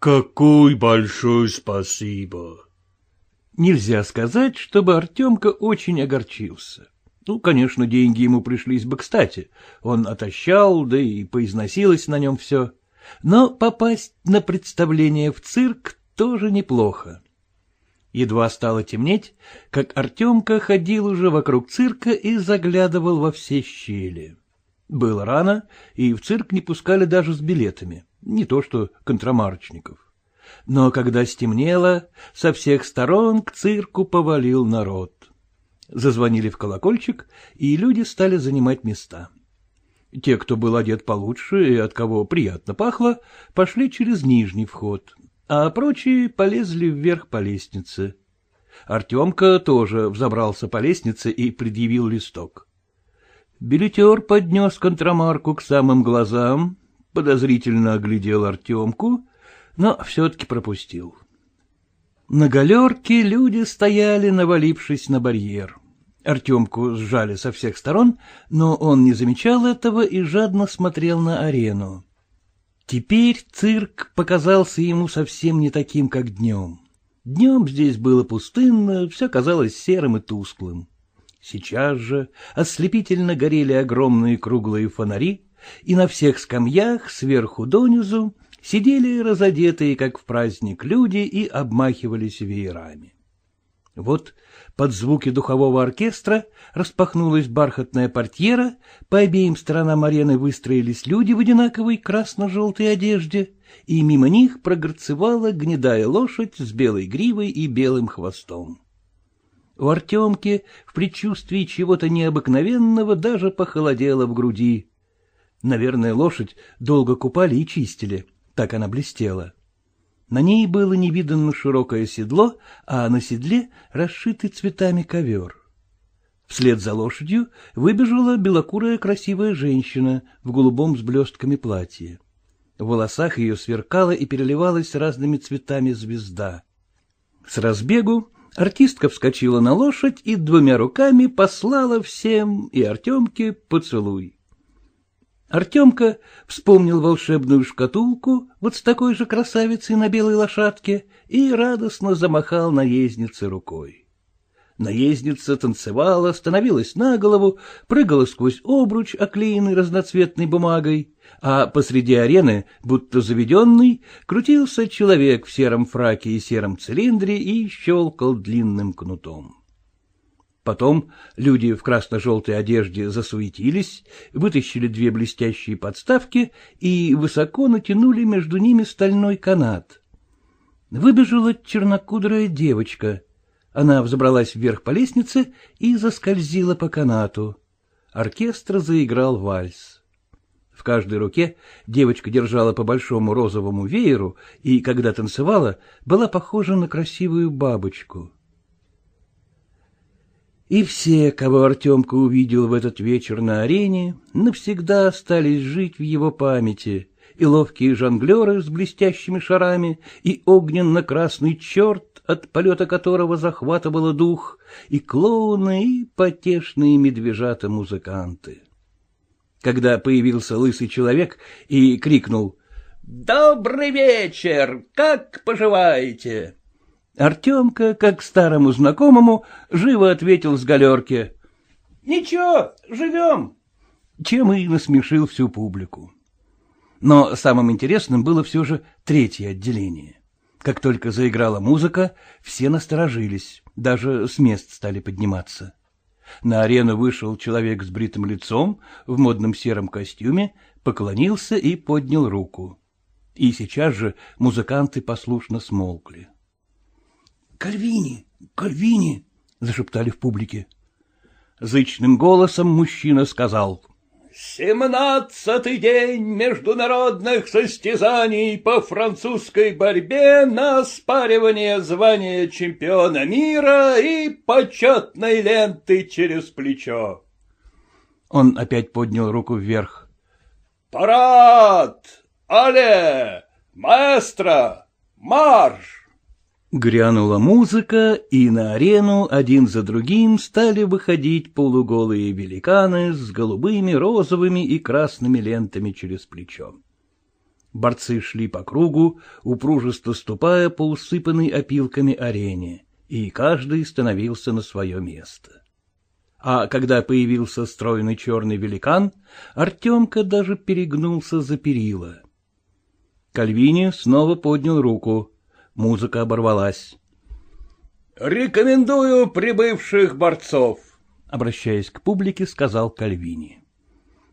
Какой большое спасибо! Нельзя сказать, чтобы Артемка очень огорчился. Ну, конечно, деньги ему пришлись бы кстати. Он отощал, да и поизносилось на нем все. Но попасть на представление в цирк тоже неплохо. Едва стало темнеть, как Артемка ходил уже вокруг цирка и заглядывал во все щели. Было рано, и в цирк не пускали даже с билетами, не то что контрамарочников. Но когда стемнело, со всех сторон к цирку повалил народ. Зазвонили в колокольчик, и люди стали занимать места. Те, кто был одет получше и от кого приятно пахло, пошли через нижний вход, а прочие полезли вверх по лестнице. Артемка тоже взобрался по лестнице и предъявил листок. Билетер поднес контрамарку к самым глазам, подозрительно оглядел Артемку, но все-таки пропустил. На галерке люди стояли, навалившись на барьер. Артемку сжали со всех сторон, но он не замечал этого и жадно смотрел на арену. Теперь цирк показался ему совсем не таким, как днем. Днем здесь было пустынно, все казалось серым и тусклым. Сейчас же ослепительно горели огромные круглые фонари, и на всех скамьях сверху донизу сидели разодетые, как в праздник, люди и обмахивались веерами. Вот под звуки духового оркестра распахнулась бархатная портьера, по обеим сторонам арены выстроились люди в одинаковой красно-желтой одежде, и мимо них прогорцевала гнедая лошадь с белой гривой и белым хвостом. У Артемки в предчувствии чего-то необыкновенного даже похолодело в груди. Наверное, лошадь долго купали и чистили, так она блестела. На ней было невиданно широкое седло, а на седле расшитый цветами ковер. Вслед за лошадью выбежала белокурая красивая женщина в голубом с блестками платье. В волосах ее сверкала и переливалась разными цветами звезда. С разбегу артистка вскочила на лошадь и двумя руками послала всем и Артемке поцелуй. Артемка вспомнил волшебную шкатулку вот с такой же красавицей на белой лошадке и радостно замахал наезднице рукой. Наездница танцевала, становилась на голову, прыгала сквозь обруч, оклеенный разноцветной бумагой, а посреди арены, будто заведенный, крутился человек в сером фраке и сером цилиндре и щелкал длинным кнутом. Потом люди в красно-желтой одежде засуетились, вытащили две блестящие подставки и высоко натянули между ними стальной канат. Выбежала чернокудрая девочка. Она взобралась вверх по лестнице и заскользила по канату. Оркестр заиграл вальс. В каждой руке девочка держала по большому розовому вееру и, когда танцевала, была похожа на красивую бабочку. И все, кого Артемка увидел в этот вечер на арене, навсегда остались жить в его памяти, и ловкие жонглеры с блестящими шарами, и огненно-красный черт, от полета которого захватывало дух, и клоуны, и потешные медвежата-музыканты. Когда появился лысый человек и крикнул «Добрый вечер! Как поживаете?» Артемка, как старому знакомому, живо ответил с галерки. — Ничего, живем. Чем и насмешил всю публику. Но самым интересным было все же третье отделение. Как только заиграла музыка, все насторожились, даже с мест стали подниматься. На арену вышел человек с бритым лицом, в модном сером костюме, поклонился и поднял руку. И сейчас же музыканты послушно смолкли. Кальвини, Кальвини! — зашептали в публике. Зычным голосом мужчина сказал. — Семнадцатый день международных состязаний по французской борьбе на спаривание звания чемпиона мира и почетной ленты через плечо. Он опять поднял руку вверх. — Парад! Але! Маэстро! Марш! Грянула музыка, и на арену один за другим стали выходить полуголые великаны с голубыми, розовыми и красными лентами через плечо. Борцы шли по кругу, упружисто ступая по усыпанной опилками арене, и каждый становился на свое место. А когда появился стройный черный великан, Артемка даже перегнулся за перила. Кальвини снова поднял руку. Музыка оборвалась. «Рекомендую прибывших борцов», — обращаясь к публике, сказал Кальвини.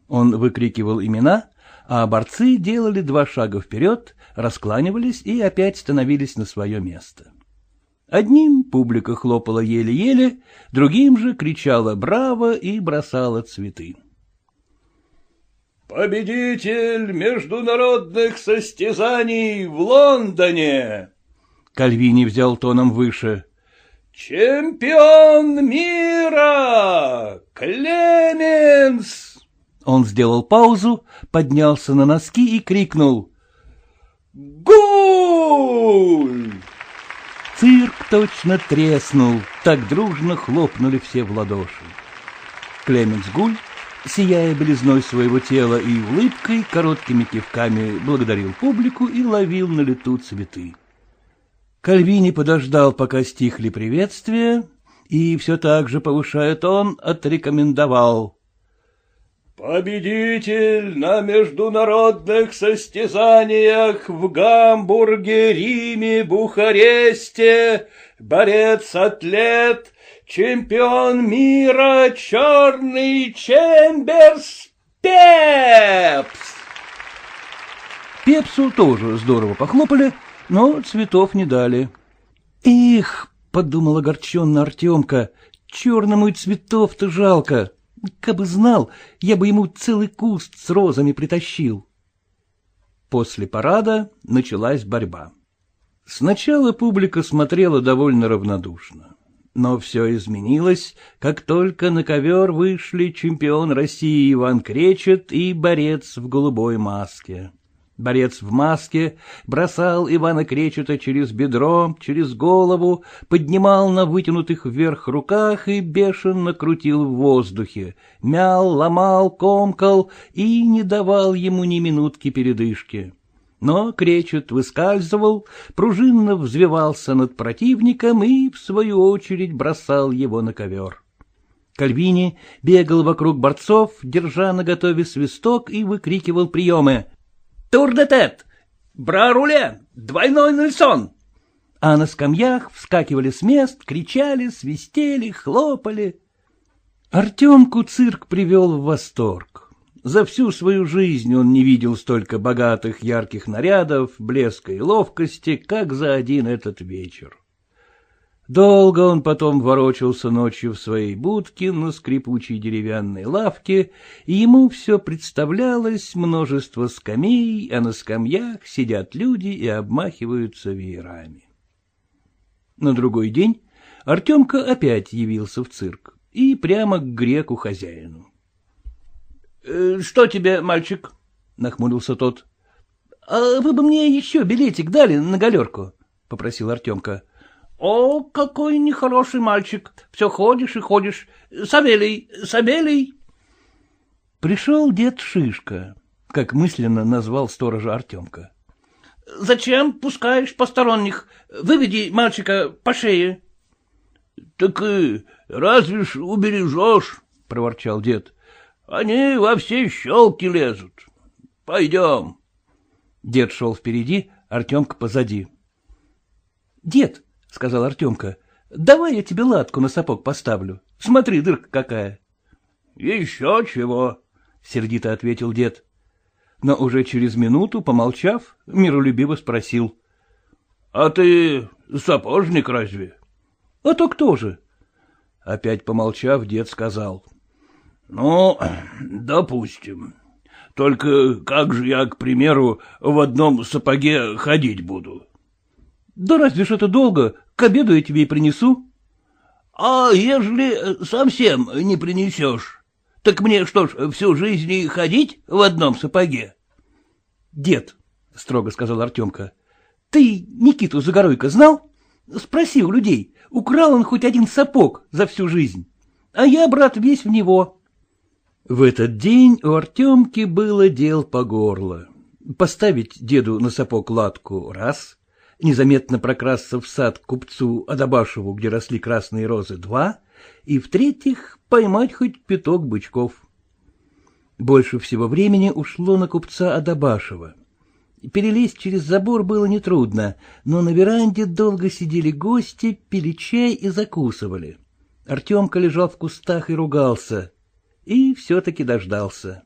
Он выкрикивал имена, а борцы делали два шага вперед, раскланивались и опять становились на свое место. Одним публика хлопала еле-еле, другим же кричала «Браво!» и бросала цветы. «Победитель международных состязаний в Лондоне!» Кальвини взял тоном выше. «Чемпион мира! Клеменс!» Он сделал паузу, поднялся на носки и крикнул. «Гуль!» Цирк точно треснул, так дружно хлопнули все в ладоши. Клеменс Гуль, сияя белизной своего тела и улыбкой, короткими кивками благодарил публику и ловил на лету цветы. Кальвини подождал, пока стихли приветствия, и все так же, повышая тон, отрекомендовал. Победитель на международных состязаниях в Гамбурге, Риме, Бухаресте, борец-атлет, чемпион мира, черный Чемберс Пепс. Пепсу тоже здорово похлопали, но цветов не дали. «Их!» — подумал огорченно Артемка. «Черному и цветов-то жалко. Кабы знал, я бы ему целый куст с розами притащил». После парада началась борьба. Сначала публика смотрела довольно равнодушно. Но все изменилось, как только на ковер вышли чемпион России Иван Кречет и борец в голубой маске. Борец в маске бросал Ивана Кречета через бедро, через голову, поднимал на вытянутых вверх руках и бешено крутил в воздухе, мял, ломал, комкал и не давал ему ни минутки передышки. Но Кречет выскальзывал, пружинно взвивался над противником и, в свою очередь, бросал его на ковер. Кальвини бегал вокруг борцов, держа наготове свисток и выкрикивал приемы Тур-де-тет! Бра-руле! Двойной Нельсон!» А на скамьях вскакивали с мест, кричали, свистели, хлопали. Артемку цирк привел в восторг. За всю свою жизнь он не видел столько богатых ярких нарядов, блеска и ловкости, как за один этот вечер. Долго он потом ворочался ночью в своей будке на скрипучей деревянной лавке, и ему все представлялось множество скамей, а на скамьях сидят люди и обмахиваются веерами. На другой день Артемка опять явился в цирк и прямо к греку-хозяину. «Э, — Что тебе, мальчик? — нахмурился тот. — А вы бы мне еще билетик дали на галерку? — попросил Артемка. — о, какой нехороший мальчик! Все ходишь и ходишь. Савелий, Савелий! Пришел дед Шишка, как мысленно назвал сторожа Артемка. — Зачем пускаешь посторонних? Выведи мальчика по шее. — Так и разве ж убережешь, — проворчал дед. — Они во все щелки лезут. Пойдем. Дед шел впереди, Артемка позади. — Дед, — сказал Артемка. — Давай я тебе латку на сапог поставлю. Смотри, дырка какая. — Еще чего, — сердито ответил дед. Но уже через минуту, помолчав, миролюбиво спросил. — А ты сапожник разве? — А то кто же? Опять помолчав, дед сказал. — Ну, допустим. Только как же я, к примеру, в одном сапоге ходить буду? Да разве ж это долго? К обеду я тебе и принесу. А ежели совсем не принесешь, так мне что ж, всю жизнь и ходить в одном сапоге? Дед, — строго сказал Артемка, — ты Никиту Загоруйко знал? Спроси у людей, украл он хоть один сапог за всю жизнь. А я, брат, весь в него. В этот день у Артемки было дел по горло. поставить деду на сапог латку — раз, незаметно прокрасться в сад купцу Адабашеву, где росли красные розы — два, и, в-третьих, поймать хоть пяток бычков. Больше всего времени ушло на купца Адабашева. Перелезть через забор было нетрудно, но на веранде долго сидели гости, пили чай и закусывали. Артемка лежал в кустах и ругался. И все-таки дождался.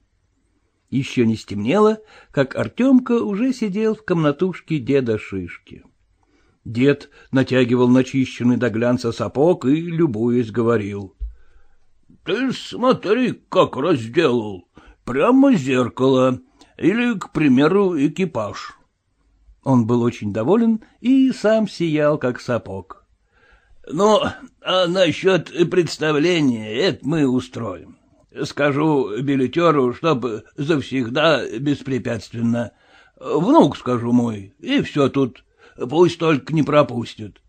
Еще не стемнело, как Артемка уже сидел в комнатушке деда Шишки. Дед натягивал начищенный до глянца сапог и, любуясь, говорил. — Ты смотри, как разделал. Прямо зеркало. Или, к примеру, экипаж. Он был очень доволен и сам сиял, как сапог. — Ну, а насчет представления это мы устроим. Скажу билетеру, чтоб завсегда беспрепятственно. Внук, скажу мой, и все тут. Пусть только не пропустит.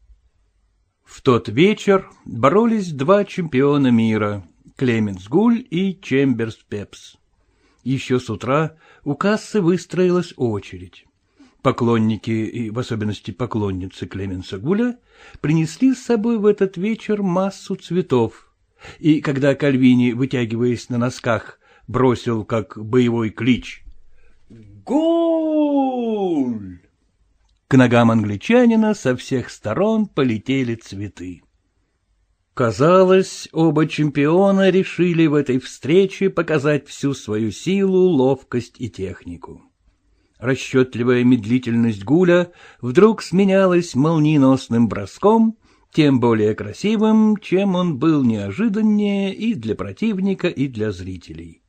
В тот вечер боролись два чемпиона мира — Клеменс Гуль и Чемберс Пепс. Еще с утра у кассы выстроилась очередь. Поклонники, и в особенности поклонницы Клеменса Гуля, принесли с собой в этот вечер массу цветов. И когда Кальвини, вытягиваясь на носках, бросил как боевой клич «Гуль!», к ногам англичанина со всех сторон полетели цветы. Казалось, оба чемпиона решили в этой встрече показать всю свою силу, ловкость и технику. Расчетливая медлительность Гуля вдруг сменялась молниеносным броском, тем более красивым, чем он был неожиданнее и для противника, и для зрителей.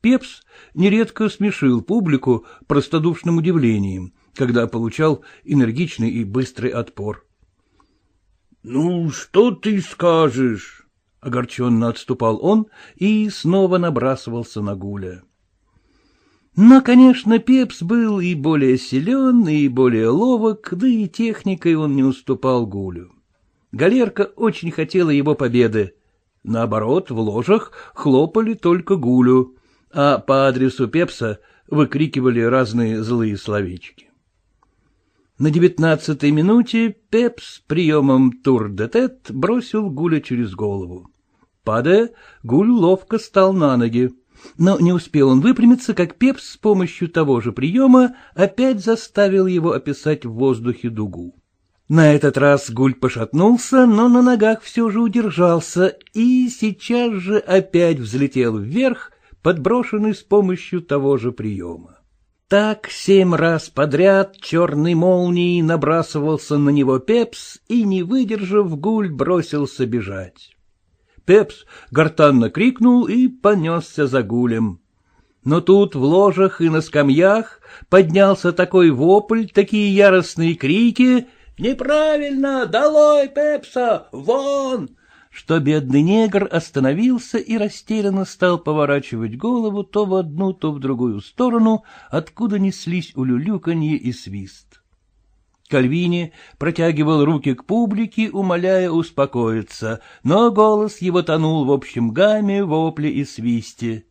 Пепс нередко смешил публику простодушным удивлением, когда получал энергичный и быстрый отпор. Ну, что ты скажешь? — огорченно отступал он и снова набрасывался на Гуля. Но, конечно, Пепс был и более силен, и более ловок, да и техникой он не уступал Гулю. Галерка очень хотела его победы. Наоборот, в ложах хлопали только Гулю, а по адресу Пепса выкрикивали разные злые словечки. На девятнадцатой минуте Пепс приемом тур-де-тет бросил Гуля через голову. Падая, Гуль ловко стал на ноги. Но не успел он выпрямиться, как Пепс с помощью того же приема опять заставил его описать в воздухе дугу. На этот раз Гуль пошатнулся, но на ногах все же удержался и сейчас же опять взлетел вверх, подброшенный с помощью того же приема. Так семь раз подряд черной молнией набрасывался на него Пепс и, не выдержав, гуль бросился бежать. Пепс гортанно крикнул и понесся за гулем. Но тут в ложах и на скамьях поднялся такой вопль, такие яростные крики «Неправильно! Долой Пепса! Вон!» что бедный негр остановился и растерянно стал поворачивать голову то в одну, то в другую сторону, откуда неслись улюлюканье и свист. Кальвини протягивал руки к публике, умоляя успокоиться, но голос его тонул в общем гамме, вопле и свисте.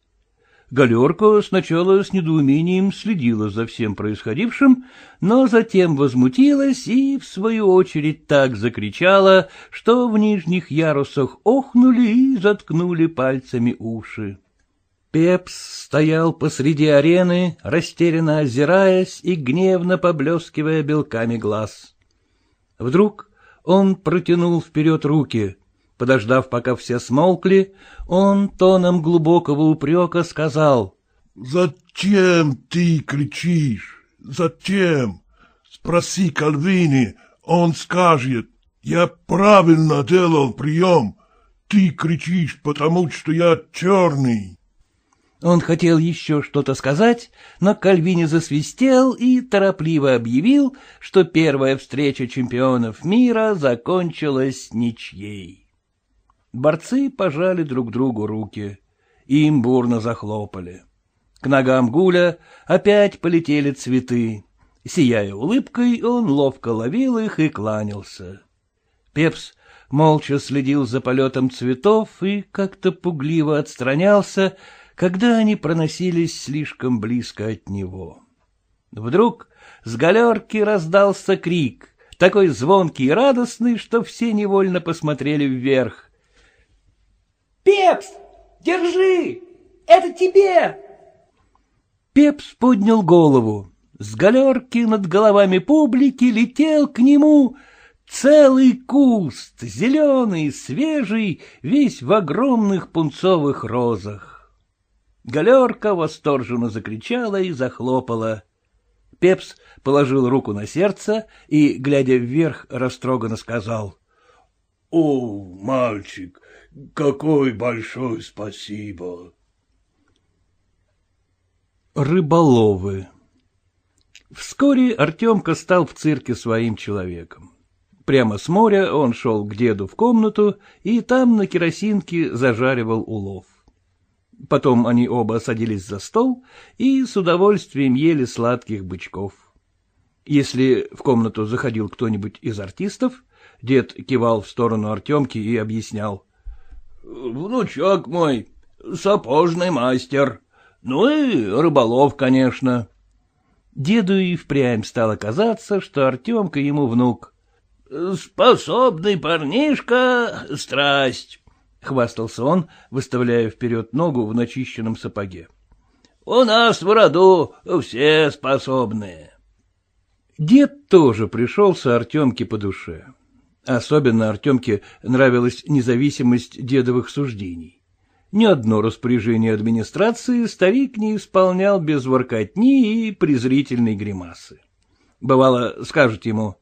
Галерка сначала с недоумением следила за всем происходившим, но затем возмутилась и, в свою очередь, так закричала, что в нижних ярусах охнули и заткнули пальцами уши. Пепс стоял посреди арены, растерянно озираясь и гневно поблескивая белками глаз. Вдруг он протянул вперед руки — Подождав, пока все смолкли, он тоном глубокого упрека сказал. — Зачем ты кричишь? Зачем? Спроси Кальвини, он скажет. Я правильно делал прием. Ты кричишь, потому что я черный. Он хотел еще что-то сказать, но Кальвини засвистел и торопливо объявил, что первая встреча чемпионов мира закончилась ничьей. Борцы пожали друг другу руки. Им бурно захлопали. К ногам Гуля опять полетели цветы. Сияя улыбкой, он ловко ловил их и кланялся. Пепс молча следил за полетом цветов и как-то пугливо отстранялся, когда они проносились слишком близко от него. Вдруг с галерки раздался крик, такой звонкий и радостный, что все невольно посмотрели вверх. — Пепс, держи! Это тебе! Пепс поднял голову. С галерки над головами публики летел к нему целый куст, зеленый, свежий, весь в огромных пунцовых розах. Галерка восторженно закричала и захлопала. Пепс положил руку на сердце и, глядя вверх, растроганно сказал. — О, мальчик, какой большое спасибо! Рыболовы Вскоре Артемка стал в цирке своим человеком. Прямо с моря он шел к деду в комнату и там на керосинке зажаривал улов. Потом они оба садились за стол и с удовольствием ели сладких бычков. Если в комнату заходил кто-нибудь из артистов, дед кивал в сторону Артемки и объяснял. — Внучок мой, сапожный мастер, ну и рыболов, конечно. Деду и впрямь стало казаться, что Артемка ему внук. — Способный парнишка — страсть, — хвастался он, выставляя вперед ногу в начищенном сапоге. — У нас в роду все способные. Дед тоже пришелся Артемке по душе. Особенно Артемке нравилась независимость дедовых суждений. Ни одно распоряжение администрации старик не исполнял без воркотни и презрительной гримасы. Бывало, скажут ему,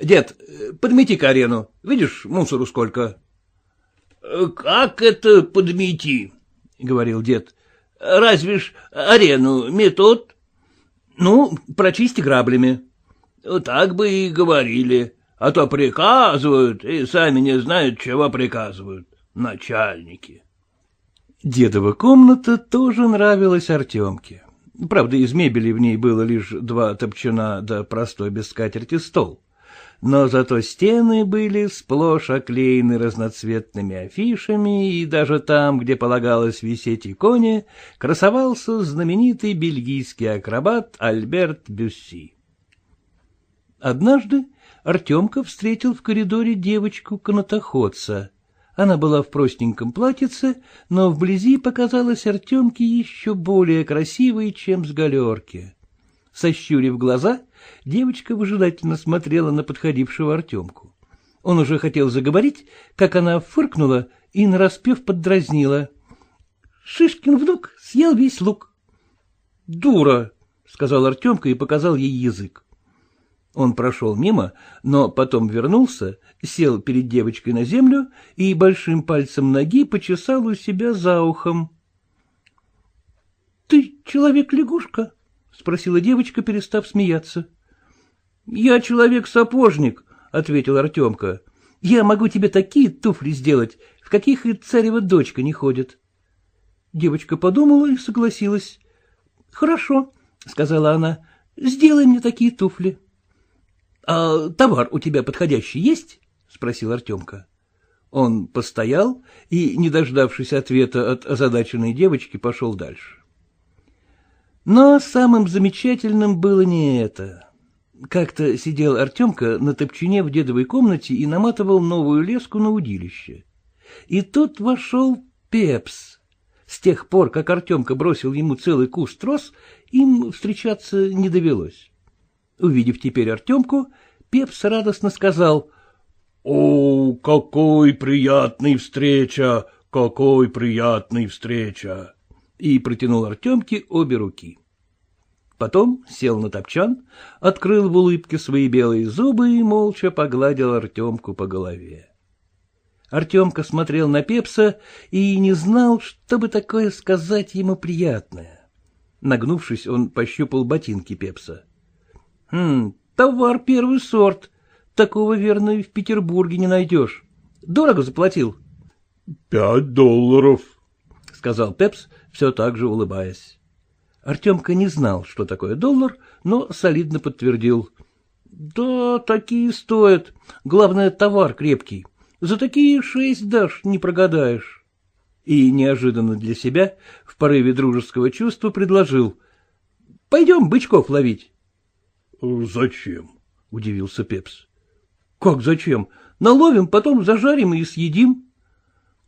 «Дед, подмети-ка арену, видишь, мусору сколько?» «Как это подмети?» — говорил дед. «Разве ж арену метод?» «Ну, прочисти граблями». «Так бы и говорили, а то приказывают и сами не знают, чего приказывают, начальники». Дедова комната тоже нравилась Артемке. Правда, из мебели в ней было лишь два топчана да простой без скатерти стол. Но зато стены были сплошь оклеены разноцветными афишами, и даже там, где полагалось висеть иконе, красовался знаменитый бельгийский акробат Альберт Бюсси. Однажды Артемка встретил в коридоре девочку-канатоходца. Она была в простеньком платьице, но вблизи показалась Артемке еще более красивой, чем с галерки. Сощурив глаза, девочка выжидательно смотрела на подходившего Артемку. Он уже хотел заговорить, как она фыркнула и нараспев поддразнила. — Шишкин внук съел весь лук. — Дура! — сказал Артемка и показал ей язык. Он прошел мимо, но потом вернулся, сел перед девочкой на землю и большим пальцем ноги почесал у себя за ухом. — Ты человек-лягушка? — спросила девочка, перестав смеяться. — Я человек-сапожник, — ответил Артемка. — Я могу тебе такие туфли сделать, в каких и царева дочка не ходит. Девочка подумала и согласилась. — Хорошо, — сказала она, — сделай мне такие туфли. —— А товар у тебя подходящий есть? — спросил Артемка. Он постоял и, не дождавшись ответа от озадаченной девочки, пошел дальше. Но самым замечательным было не это. Как-то сидел Артемка на топчине в дедовой комнате и наматывал новую леску на удилище. И тут вошел Пепс. С тех пор, как Артемка бросил ему целый куст роз, им встречаться не довелось. Увидев теперь Артемку, Пепс радостно сказал. — О, какой приятный встреча, какой приятный встреча! И протянул Артемке обе руки. Потом сел на топчан, открыл в улыбке свои белые зубы и молча погладил Артемку по голове. Артемка смотрел на Пепса и не знал, что бы такое сказать ему приятное. Нагнувшись, он пощупал ботинки Пепса. Товар первый сорт. Такого, верно, в Петербурге не найдешь. Дорого заплатил? — Пять долларов, — сказал Пепс, все так же улыбаясь. Артемка не знал, что такое доллар, но солидно подтвердил. — Да, такие стоят. Главное, товар крепкий. За такие шесть дашь, не прогадаешь. И неожиданно для себя, в порыве дружеского чувства, предложил. — Пойдем бычков ловить. Зачем? — удивился Пепс. — Как зачем? Наловим, потом зажарим и съедим.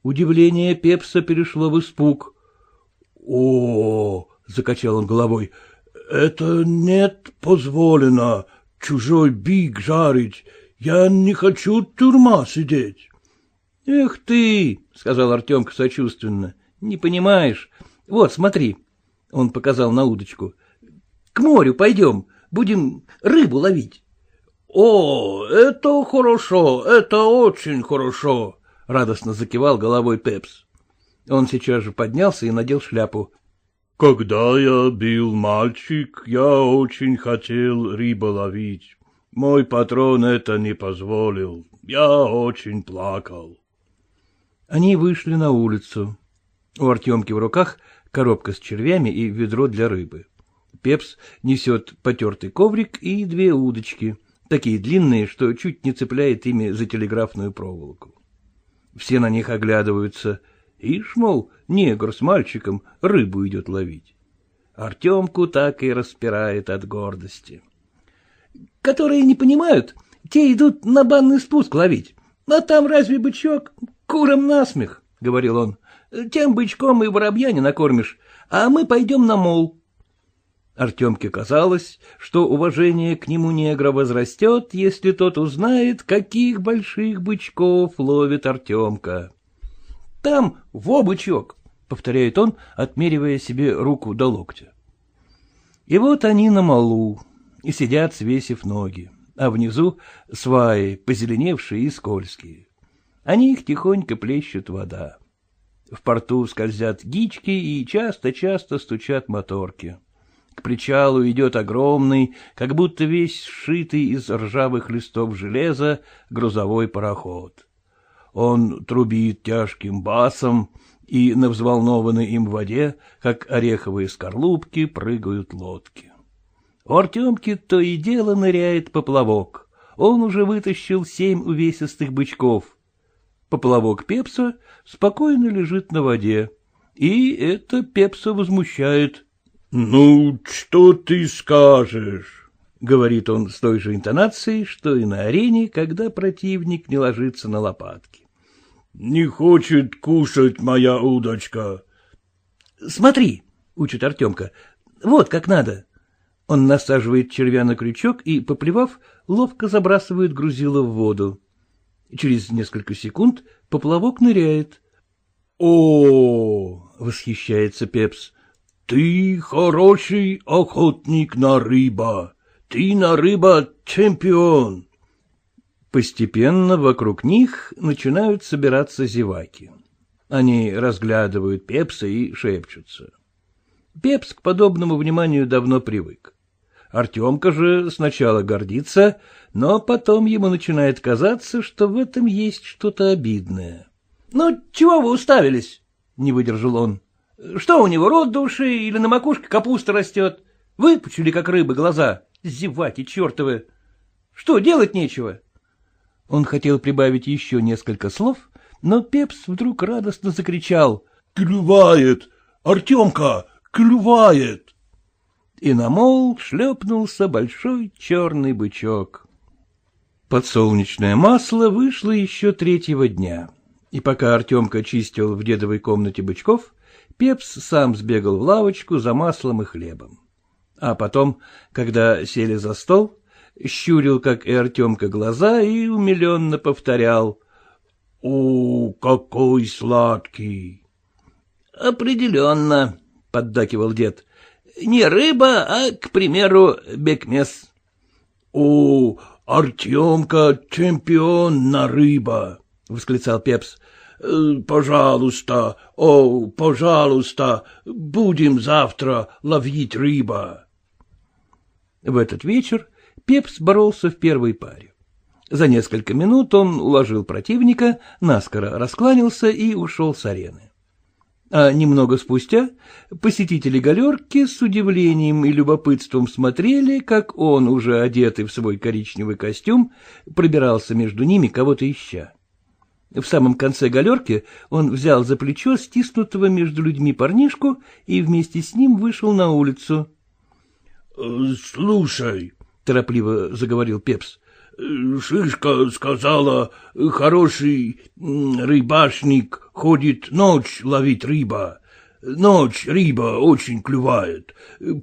Удивление Пепса перешло в испуг. — О, — закачал он головой, — это нет позволено, чужой биг жарить. Я не хочу тюрьма сидеть. — Эх ты, — сказал Артемка сочувственно, — не понимаешь. Вот, смотри, — он показал на удочку. — К морю пойдем, будем рыбу ловить. — О, это хорошо, это очень хорошо, — радостно закивал головой Пепс. Он сейчас же поднялся и надел шляпу. — Когда я был мальчик, я очень хотел рыбу ловить. Мой патрон это не позволил. Я очень плакал. Они вышли на улицу. У Артемки в руках коробка с червями и ведро для рыбы. Пепс несет потертый коврик и две удочки, такие длинные, что чуть не цепляет ими за телеграфную проволоку. Все на них оглядываются. Ишь, мол, негр с мальчиком рыбу идет ловить. Артемку так и распирает от гордости. — Которые не понимают, те идут на банный спуск ловить. А там разве бычок? Курам насмех, — говорил он. — Тем бычком и воробья не накормишь, а мы пойдем на мол. Артемке казалось, что уважение к нему негра возрастет, если тот узнает, каких больших бычков ловит Артемка. — Там во бычок, — повторяет он, отмеривая себе руку до локтя. И вот они на малу, и сидят, свесив ноги, а внизу сваи, позеленевшие и скользкие. Они их тихонько плещут вода. В порту скользят гички и часто-часто стучат моторки. К причалу идет огромный, как будто весь сшитый из ржавых листов железа, грузовой пароход. Он трубит тяжким басом, и на взволнованной им воде, как ореховые скорлупки, прыгают лодки. У Артемки то и дело ныряет поплавок. Он уже вытащил семь увесистых бычков. Поплавок Пепса спокойно лежит на воде. И это Пепса возмущает. — Ну, что ты скажешь? — говорит он с той же интонацией, что и на арене, когда противник не ложится на лопатки. — Не хочет кушать моя удочка. — Смотри, — учит Артемка, — вот как надо. Он насаживает червя на крючок и, поплевав, ловко забрасывает грузило в воду. Через несколько секунд поплавок ныряет. — О, — восхищается Пепс, — ты хороший охотник на рыба. Ты на рыба чемпион. Постепенно вокруг них начинают собираться зеваки. Они разглядывают Пепса и шепчутся. Пепс к подобному вниманию давно привык. Артемка же сначала гордится, но потом ему начинает казаться, что в этом есть что-то обидное. — Ну, чего вы уставились? — не выдержал он. — Что у него, рот души или на макушке капуста растет? Выпучили, как рыбы, глаза. Зеваки чертовы. Что, делать нечего? Он хотел прибавить еще несколько слов, но Пепс вдруг радостно закричал. — Клювает! Артемка, клювает! и на мол шлепнулся большой черный бычок. Подсолнечное масло вышло еще третьего дня, и пока Артемка чистил в дедовой комнате бычков, Пепс сам сбегал в лавочку за маслом и хлебом. А потом, когда сели за стол, щурил, как и Артемка, глаза и умиленно повторял. — О, какой сладкий! — Определенно, — поддакивал дед, не рыба, а, к примеру, бекмес. — О, Артемка чемпион на рыба! — восклицал Пепс. «Э, — Пожалуйста, о, пожалуйста, будем завтра ловить рыба. В этот вечер Пепс боролся в первой паре. За несколько минут он уложил противника, наскоро раскланялся и ушел с арены. А немного спустя посетители галерки с удивлением и любопытством смотрели, как он, уже одетый в свой коричневый костюм, пробирался между ними, кого-то ища. В самом конце галерки он взял за плечо стиснутого между людьми парнишку и вместе с ним вышел на улицу. — Слушай, торопливо заговорил Пепс. — Шишка сказала, хороший рыбашник ходит ночь ловить рыба. Ночь рыба очень клювает.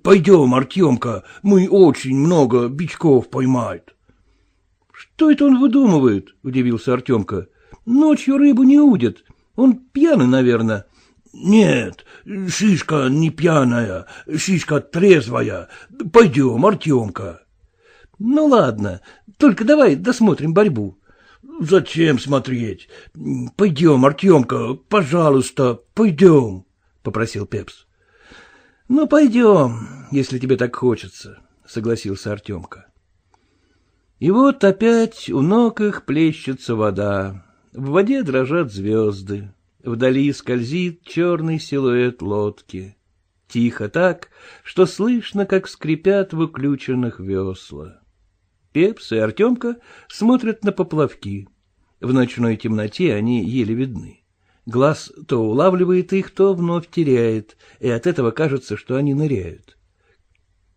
Пойдем, Артемка, мы очень много бичков поймает. — Что это он выдумывает? — удивился Артемка. — Ночью рыбу не удят. Он пьяный, наверное. — Нет, шишка не пьяная, шишка трезвая. Пойдем, Артемка. — Ну, ладно, только давай досмотрим борьбу. — Зачем смотреть? Пойдем, Артемка, пожалуйста, пойдем, — попросил Пепс. — Ну, пойдем, если тебе так хочется, — согласился Артемка. И вот опять у ног их плещется вода, в воде дрожат звезды. Вдали скользит черный силуэт лодки. Тихо так, что слышно, как скрипят выключенных весла. Пепс и Артемка смотрят на поплавки. В ночной темноте они еле видны. Глаз то улавливает их, то вновь теряет, и от этого кажется, что они ныряют.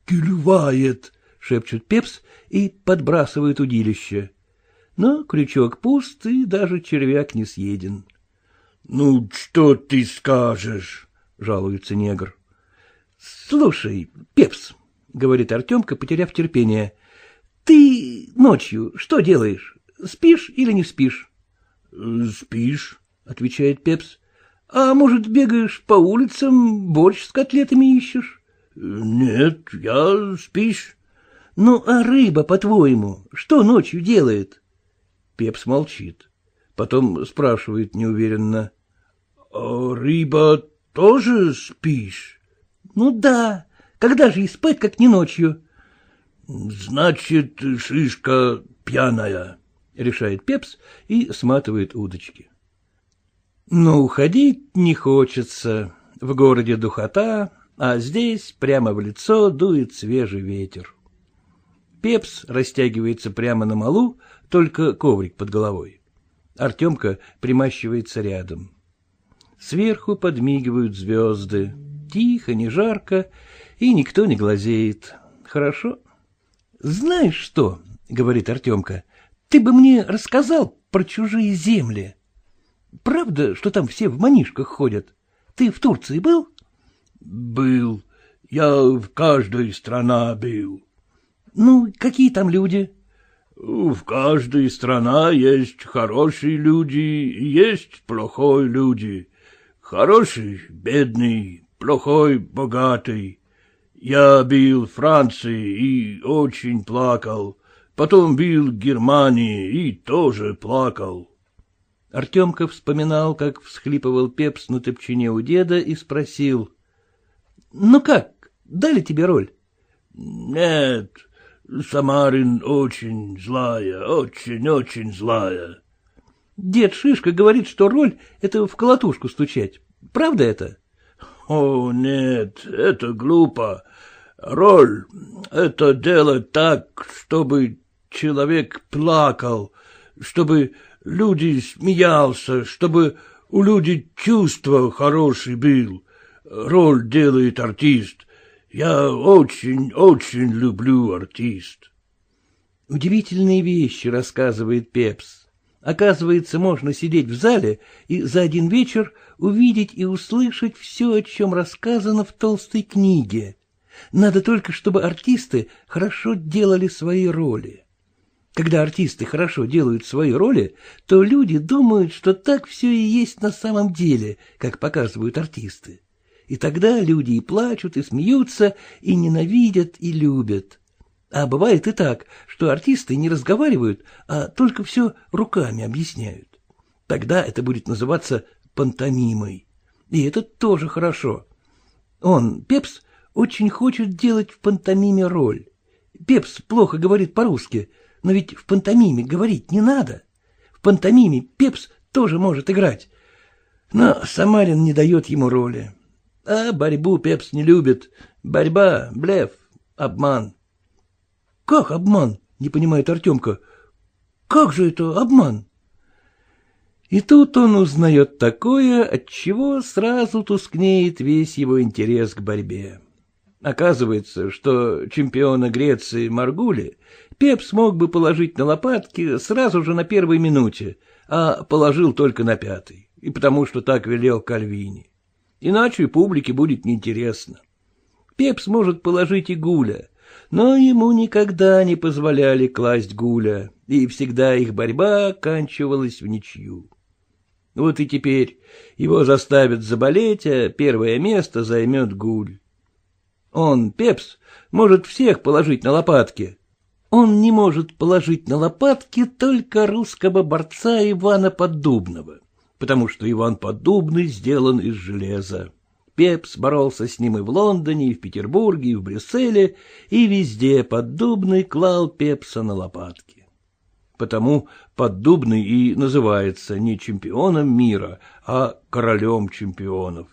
«Кильвает!» — шепчет Пепс и подбрасывает удилище. Но крючок пуст, и даже червяк не съеден. — Ну, что ты скажешь? — жалуется негр. — Слушай, Пепс, — говорит Артемка, потеряв терпение, — ты ночью что делаешь? Спишь или не спишь? — Спишь, — отвечает Пепс. — А может, бегаешь по улицам, борщ с котлетами ищешь? — Нет, я спишь. — Ну, а рыба, по-твоему, что ночью делает? Пепс молчит. Потом спрашивает неуверенно. А рыба тоже спишь? — Ну да. Когда же и спать, как не ночью? — Значит, шишка пьяная, — решает Пепс и сматывает удочки. Но уходить не хочется. В городе духота, а здесь прямо в лицо дует свежий ветер. Пепс растягивается прямо на малу, только коврик под головой. Артемка примащивается рядом. Сверху подмигивают звезды. Тихо, не жарко, и никто не глазеет. Хорошо. — Знаешь что, — говорит Артемка, — ты бы мне рассказал про чужие земли. Правда, что там все в манишках ходят? Ты в Турции был? — Был. Я в каждой страна был. — Ну, какие там люди? — В каждой страна есть хорошие люди, есть плохой люди. Хороший — бедный, плохой — богатый. Я бил Франции и очень плакал. Потом бил Германии и тоже плакал. Артемка вспоминал, как всхлипывал Пепс на топчине у деда и спросил. — Ну как, дали тебе роль? — Нет, Самарин очень злая, очень-очень злая. Дед Шишка говорит, что роль — это в колотушку стучать. Правда это? — О, нет, это глупо. Роль — это делать так, чтобы человек плакал, чтобы люди смеялся, чтобы у людей чувство хороший был. Роль делает артист. Я очень-очень люблю артист. Удивительные вещи рассказывает Пепс. Оказывается, можно сидеть в зале и за один вечер увидеть и услышать все, о чем рассказано в толстой книге. Надо только, чтобы артисты хорошо делали свои роли. Когда артисты хорошо делают свои роли, то люди думают, что так все и есть на самом деле, как показывают артисты. И тогда люди и плачут, и смеются, и ненавидят, и любят. А бывает и так, что артисты не разговаривают, а только все руками объясняют. Тогда это будет называться пантомимой. И это тоже хорошо. Он, Пепс, очень хочет делать в пантомиме роль. Пепс плохо говорит по-русски, но ведь в пантомиме говорить не надо. В пантомиме Пепс тоже может играть. Но Самарин не дает ему роли. А борьбу Пепс не любит. Борьба — блеф, обман. — Как обман? — не понимает Артемка. — Как же это обман? И тут он узнает такое, от чего сразу тускнеет весь его интерес к борьбе. Оказывается, что чемпиона Греции Маргули Пепс мог бы положить на лопатки сразу же на первой минуте, а положил только на пятой, и потому что так велел Кальвини. Иначе публике будет неинтересно. Пепс может положить и гуля, но ему никогда не позволяли класть гуля, и всегда их борьба оканчивалась в ничью. Вот и теперь его заставят заболеть, а первое место займет гуль. Он, Пепс, может всех положить на лопатки. Он не может положить на лопатки только русского борца Ивана Поддубного, потому что Иван Поддубный сделан из железа. Пепс боролся с ним и в Лондоне, и в Петербурге, и в Брюсселе, и везде Поддубный клал Пепса на лопатки. Потому Поддубный и называется не чемпионом мира, а королем чемпионов.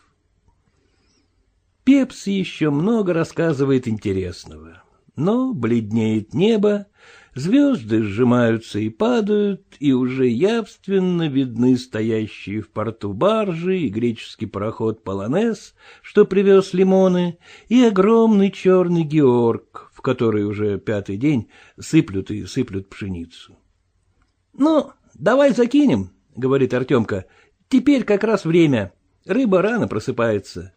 Пепс еще много рассказывает интересного, но бледнеет небо, Звезды сжимаются и падают, и уже явственно видны стоящие в порту баржи и греческий пароход «Полонез», что привез лимоны, и огромный черный Георг, в который уже пятый день сыплют и сыплют пшеницу. — Ну, давай закинем, — говорит Артемка, — теперь как раз время, рыба рано просыпается.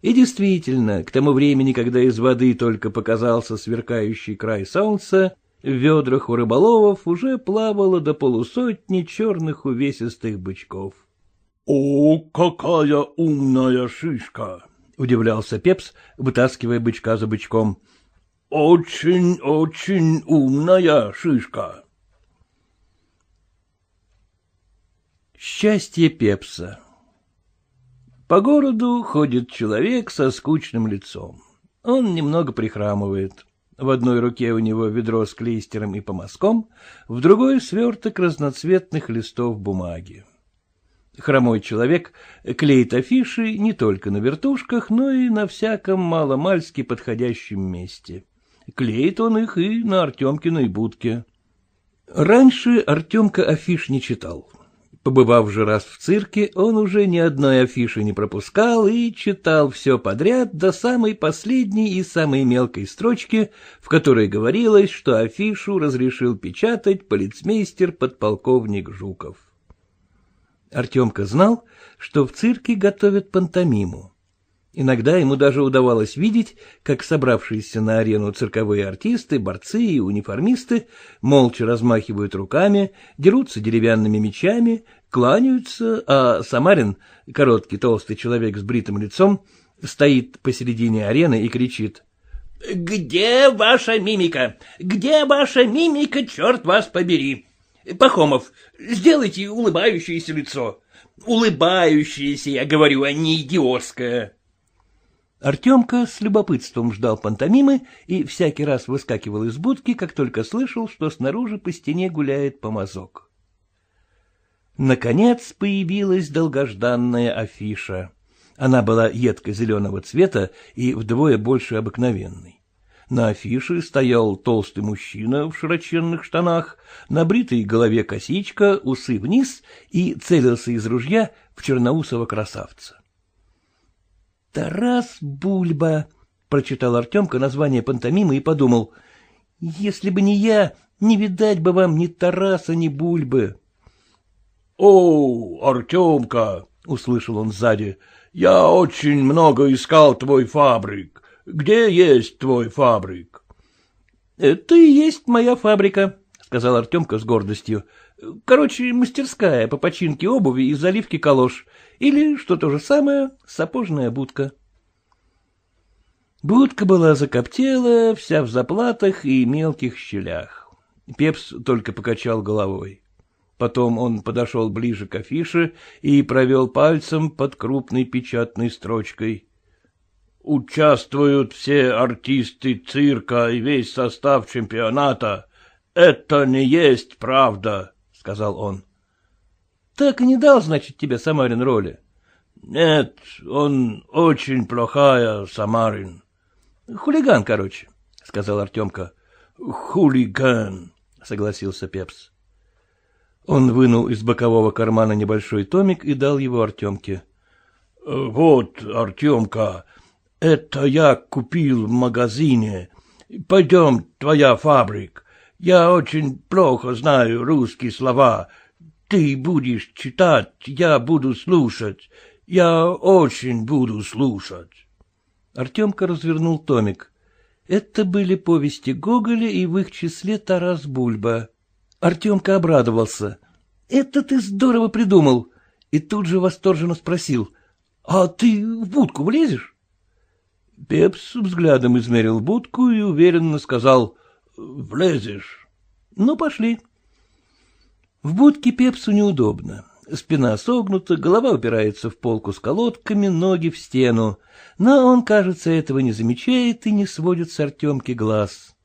И действительно, к тому времени, когда из воды только показался сверкающий край солнца, в ведрах у рыболовов уже плавало до полусотни черных увесистых бычков. — О, какая умная шишка! — удивлялся Пепс, вытаскивая бычка за бычком. — Очень-очень умная шишка. Счастье Пепса По городу ходит человек со скучным лицом. Он немного прихрамывает. В одной руке у него ведро с клейстером и помазком, в другой — сверток разноцветных листов бумаги. Хромой человек клеит афиши не только на вертушках, но и на всяком маломальски подходящем месте. Клеит он их и на Артемкиной будке. Раньше Артемка афиш не читал. Побывав же раз в цирке, он уже ни одной афиши не пропускал и читал все подряд до самой последней и самой мелкой строчки, в которой говорилось, что афишу разрешил печатать полицмейстер-подполковник Жуков. Артемка знал, что в цирке готовят пантомиму. Иногда ему даже удавалось видеть, как собравшиеся на арену цирковые артисты, борцы и униформисты молча размахивают руками, дерутся деревянными мечами, кланяются, а Самарин, короткий толстый человек с бритым лицом, стоит посередине арены и кричит. — Где ваша мимика? Где ваша мимика, черт вас побери? Пахомов, сделайте улыбающееся лицо. Улыбающееся, я говорю, а не идиотское. Артемка с любопытством ждал пантомимы и всякий раз выскакивал из будки, как только слышал, что снаружи по стене гуляет помазок. Наконец появилась долгожданная афиша. Она была едко-зеленого цвета и вдвое больше обыкновенной. На афише стоял толстый мужчина в широченных штанах, на бритой голове косичка, усы вниз и целился из ружья в черноусого красавца. — Тарас Бульба, — прочитал Артемка название пантомимы и подумал, — если бы не я, не видать бы вам ни Тараса, ни Бульбы. — О, Артемка, — услышал он сзади, — я очень много искал твой фабрик. Где есть твой фабрик? — Это и есть моя фабрика, — сказал Артемка с гордостью. — Короче, мастерская по починке обуви и заливке калош. Или, что то же самое, сапожная будка. Будка была закоптела, вся в заплатах и мелких щелях. Пепс только покачал головой. Потом он подошел ближе к афише и провел пальцем под крупной печатной строчкой. «Участвуют все артисты цирка и весь состав чемпионата. Это не есть правда», — сказал он. — Так и не дал, значит, тебе Самарин роли? — Нет, он очень плохая, Самарин. — Хулиган, короче, — сказал Артемка. — Хулиган, — согласился Пепс. Он вынул из бокового кармана небольшой томик и дал его Артемке. — Вот, Артемка, Это я купил в магазине. Пойдем, твоя фабрик. Я очень плохо знаю русские слова. Ты будешь читать, я буду слушать. Я очень буду слушать. Артемка развернул томик. Это были повести Гоголя и в их числе Тарас Бульба. Артемка обрадовался. — Это ты здорово придумал. И тут же восторженно спросил. — А ты в будку влезешь? Пепс взглядом измерил будку и уверенно сказал «Влезешь». Ну, пошли. В будке Пепсу неудобно. Спина согнута, голова упирается в полку с колодками, ноги в стену. Но он, кажется, этого не замечает и не сводит с Артемки глаз.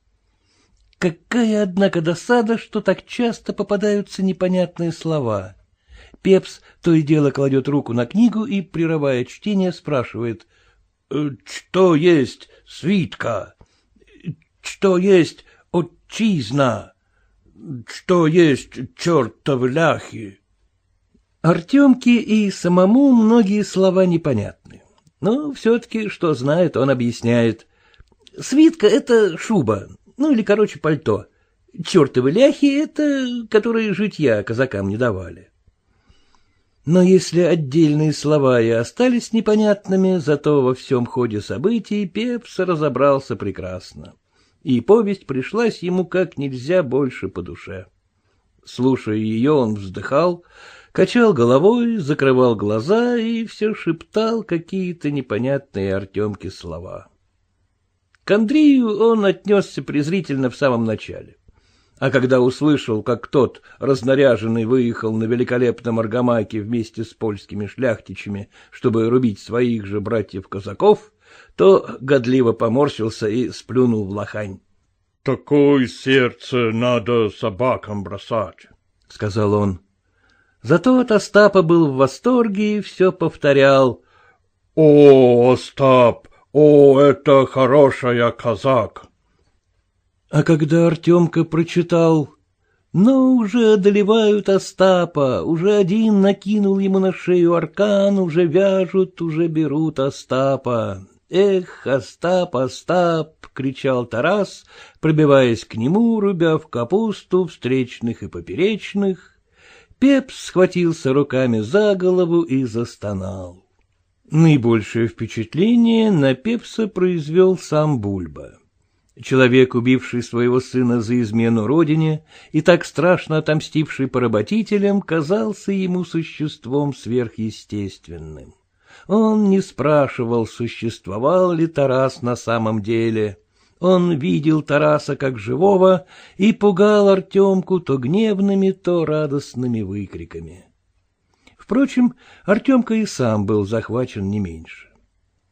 Какая, однако, досада, что так часто попадаются непонятные слова. Пепс то и дело кладет руку на книгу и, прерывая чтение, спрашивает —— Что есть свитка? Что есть отчизна? Что есть чертовы ляхи? Артемке и самому многие слова непонятны. Но все-таки, что знает, он объясняет. Свитка — это шуба, ну или, короче, пальто. Чертовы ляхи — это которые житья казакам не давали. Но если отдельные слова и остались непонятными, зато во всем ходе событий Пепс разобрался прекрасно. И повесть пришлась ему как нельзя больше по душе. Слушая ее, он вздыхал, качал головой, закрывал глаза и все шептал какие-то непонятные Артемке слова. К Андрею он отнесся презрительно в самом начале. А когда услышал, как тот, разнаряженный, выехал на великолепном аргамаке вместе с польскими шляхтичами, чтобы рубить своих же братьев-казаков, то годливо поморщился и сплюнул в лохань. — Такое сердце надо собакам бросать, — сказал он. Зато от Остапа был в восторге и все повторял. — О, Остап, о, это хорошая казак! А когда Артемка прочитал но уже одолевают Остапа, уже один накинул ему на шею аркан, уже вяжут, уже берут Остапа. Эх, Остап, Остап! — кричал Тарас, пробиваясь к нему, рубя в капусту встречных и поперечных. Пепс схватился руками за голову и застонал. Наибольшее впечатление на Пепса произвел сам Бульба. Человек, убивший своего сына за измену родине и так страшно отомстивший поработителям, казался ему существом сверхъестественным. Он не спрашивал, существовал ли Тарас на самом деле. Он видел Тараса как живого и пугал Артемку то гневными, то радостными выкриками. Впрочем, Артемка и сам был захвачен не меньше.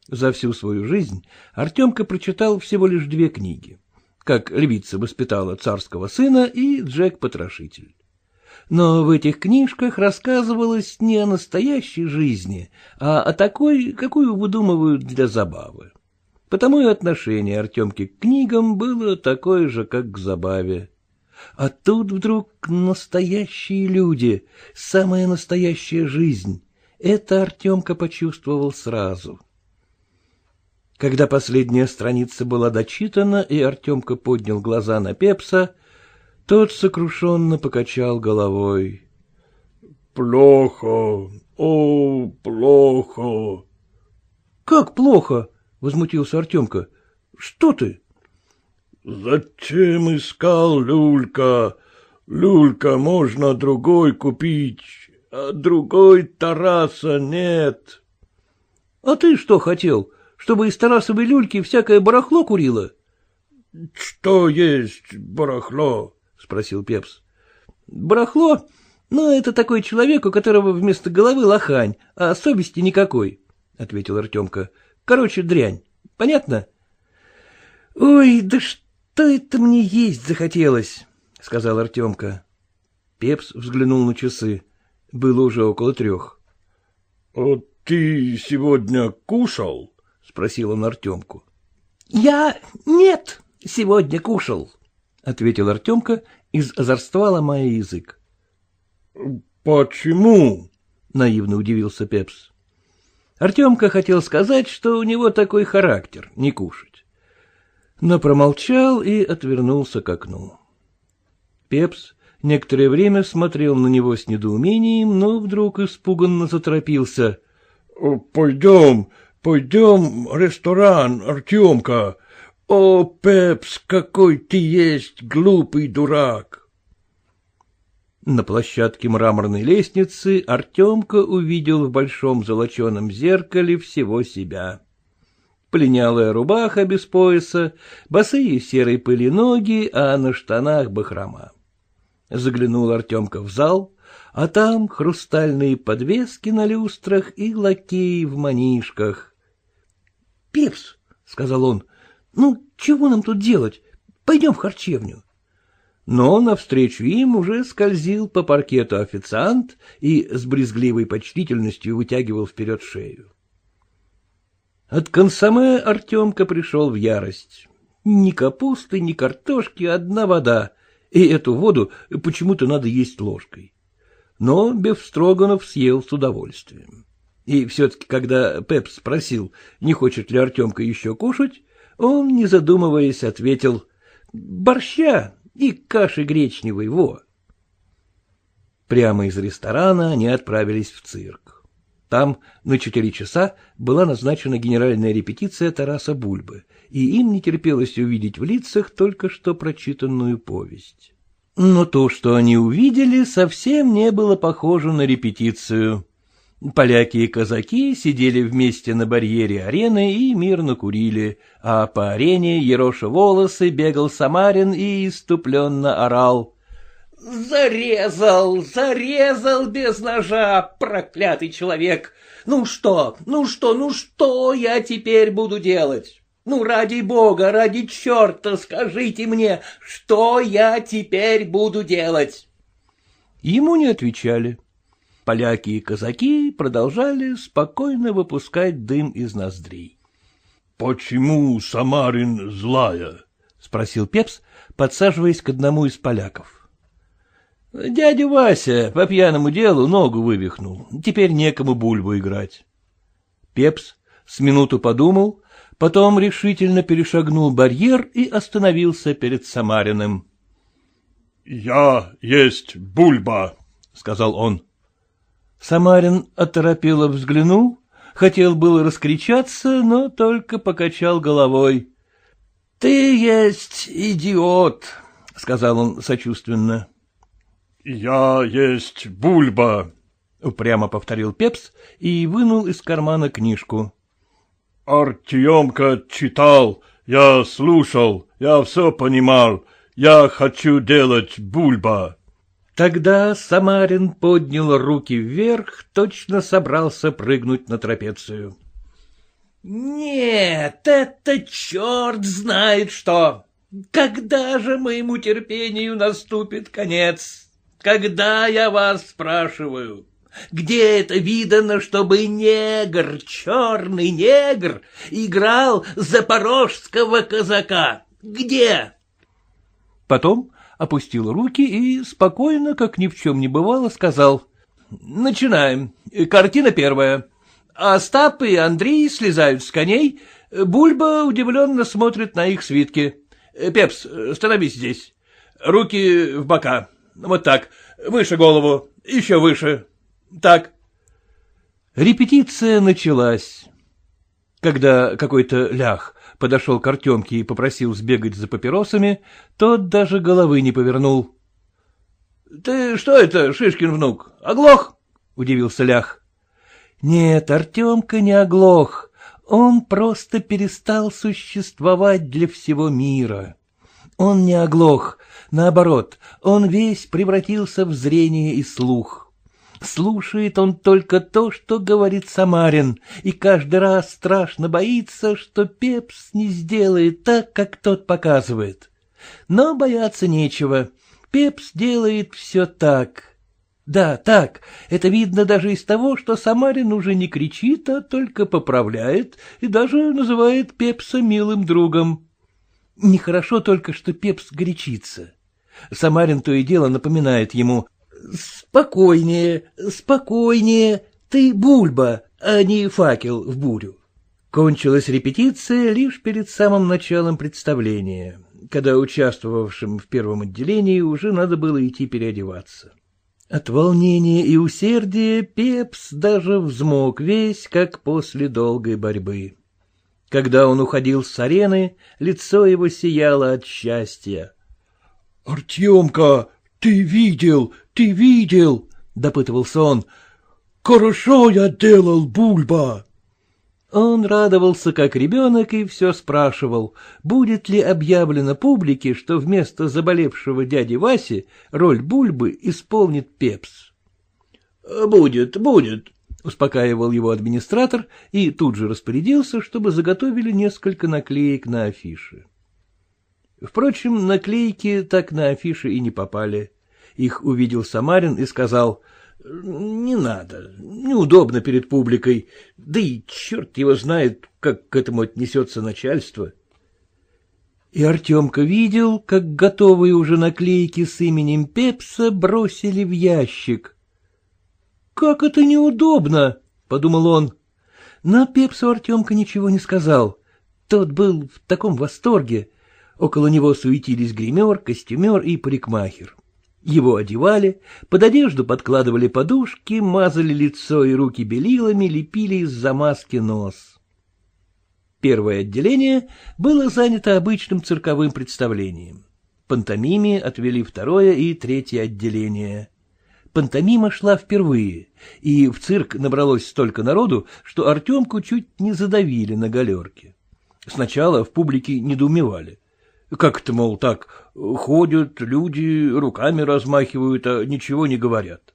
За всю свою жизнь Артемка прочитал всего лишь две книги. Как львица воспитала царского сына и Джек-потрошитель. Но в этих книжках рассказывалось не о настоящей жизни, а о такой, какую выдумывают для забавы. Потому и отношение Артемки к книгам было такое же, как к забаве. А тут вдруг настоящие люди, самая настоящая жизнь. Это Артемка почувствовал сразу. Когда последняя страница была дочитана, и Артемка поднял глаза на Пепса, тот сокрушенно покачал головой. — Плохо, о, плохо. — Как плохо? — возмутился Артемка. — Что ты? — Зачем искал люлька? Люлька можно другой купить, а другой Тараса нет. — А ты что хотел? чтобы из Тарасовой люльки всякое барахло курило? — Что есть барахло? — спросил Пепс. — Барахло? Ну, это такой человек, у которого вместо головы лохань, а совести никакой, — ответил Артемка. — Короче, дрянь. Понятно? — Ой, да что это мне есть захотелось, — сказал Артемка. Пепс взглянул на часы. Было уже около трех. — А ты сегодня кушал? — спросил он Артемку. — Я нет, сегодня кушал, — ответил Артемка, из озорства ломая язык. — Почему? — наивно удивился Пепс. Артемка хотел сказать, что у него такой характер — не кушать. Но промолчал и отвернулся к окну. Пепс некоторое время смотрел на него с недоумением, но вдруг испуганно заторопился. — Пойдем, пойдем в ресторан, Артемка. О, Пепс, какой ты есть глупый дурак! На площадке мраморной лестницы Артемка увидел в большом золоченом зеркале всего себя. Пленялая рубаха без пояса, босые серой пыли ноги, а на штанах бахрома. Заглянул Артемка в зал, а там хрустальные подвески на люстрах и лакеи в манишках. — Пепс, — сказал он, — ну, чего нам тут делать? Пойдем в харчевню но навстречу им уже скользил по паркету официант и с брезгливой почтительностью вытягивал вперед шею. От консоме Артемка пришел в ярость. Ни капусты, ни картошки, одна вода, и эту воду почему-то надо есть ложкой. Но Бефстроганов съел с удовольствием. И все-таки, когда Пеп спросил, не хочет ли Артемка еще кушать, он, не задумываясь, ответил «Борща, и каши гречневой, во. Прямо из ресторана они отправились в цирк. Там на четыре часа была назначена генеральная репетиция Тараса Бульбы, и им не терпелось увидеть в лицах только что прочитанную повесть. Но то, что они увидели, совсем не было похоже на репетицию. Поляки и казаки сидели вместе на барьере арены и мирно курили, а по арене, ероша волосы, бегал Самарин и иступленно орал. — Зарезал, зарезал без ножа, проклятый человек! Ну что, ну что, ну что я теперь буду делать? Ну, ради бога, ради черта, скажите мне, что я теперь буду делать? Ему не отвечали. — Поляки и казаки продолжали спокойно выпускать дым из ноздрей. — Почему Самарин злая? — спросил Пепс, подсаживаясь к одному из поляков. — Дядя Вася по пьяному делу ногу вывихнул, теперь некому бульбу играть. Пепс с минуту подумал, потом решительно перешагнул барьер и остановился перед Самариным. — Я есть бульба, — сказал он. Самарин оторопело взглянул, хотел было раскричаться, но только покачал головой. — Ты есть идиот, — сказал он сочувственно. — Я есть Бульба, — упрямо повторил Пепс и вынул из кармана книжку. — Артемка читал, я слушал, я все понимал, я хочу делать Бульба. Тогда Самарин поднял руки вверх, точно собрался прыгнуть на трапецию. — Нет, это черт знает что! Когда же моему терпению наступит конец? Когда я вас спрашиваю? Где это видано, чтобы негр, черный негр, играл запорожского казака? Где? Потом опустил руки и спокойно, как ни в чем не бывало, сказал. — Начинаем. Картина первая. Остап и Андрей слезают с коней. Бульба удивленно смотрит на их свитки. — Пепс, становись здесь. Руки в бока. Вот так. Выше голову. Еще выше. Так. Репетиция началась. Когда какой-то лях подошел к Артемке и попросил сбегать за папиросами, тот даже головы не повернул. — Ты что это, Шишкин внук, оглох? — удивился Лях. — Нет, Артемка не оглох, он просто перестал существовать для всего мира. Он не оглох, наоборот, он весь превратился в зрение и слух. Слушает он только то, что говорит Самарин, и каждый раз страшно боится, что Пепс не сделает так, как тот показывает. Но бояться нечего. Пепс делает все так. Да, так, это видно даже из того, что Самарин уже не кричит, а только поправляет и даже называет Пепса милым другом. Нехорошо только, что Пепс горячится. Самарин то и дело напоминает ему, Спокойнее, спокойнее. Ты бульба, а не факел в бурю. Кончилась репетиция лишь перед самым началом представления, когда участвовавшим в первом отделении уже надо было идти переодеваться. От волнения и усердия Пепс даже взмок весь, как после долгой борьбы. Когда он уходил с арены, лицо его сияло от счастья. — Артемка, ты видел, ты видел, — допытывался он. — Хорошо я делал, Бульба. Он радовался как ребенок и все спрашивал, будет ли объявлено публике, что вместо заболевшего дяди Васи роль Бульбы исполнит Пепс. — Будет, будет, — успокаивал его администратор и тут же распорядился, чтобы заготовили несколько наклеек на афиши. Впрочем, наклейки так на афиши и не попали. Их увидел Самарин и сказал — не надо, неудобно перед публикой, да и черт его знает, как к этому отнесется начальство. И Артемка видел, как готовые уже наклейки с именем Пепса бросили в ящик. «Как это неудобно!» — подумал он. Но Пепсу Артемка ничего не сказал. Тот был в таком восторге. Около него суетились гример, костюмер и парикмахер. Его одевали, под одежду подкладывали подушки, мазали лицо и руки белилами, лепили из замазки нос. Первое отделение было занято обычным цирковым представлением. Пантомиме отвели второе и третье отделение. Пантомима шла впервые, и в цирк набралось столько народу, что Артемку чуть не задавили на галерке. Сначала в публике недоумевали. Как это, мол, так, ходят люди, руками размахивают, а ничего не говорят.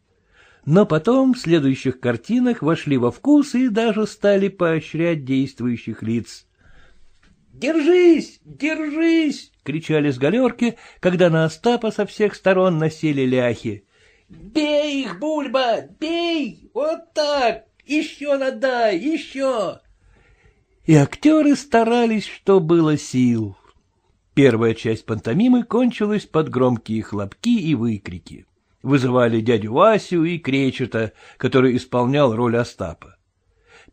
Но потом в следующих картинах вошли во вкус и даже стали поощрять действующих лиц. «Держись! Держись!» — кричали с галерки, когда на Остапа со всех сторон насели ляхи. «Бей их, Бульба, бей! Вот так! Еще надай, еще!» И актеры старались, что было сил. Первая часть пантомимы кончилась под громкие хлопки и выкрики. Вызывали дядю Васю и Кречета, который исполнял роль Остапа.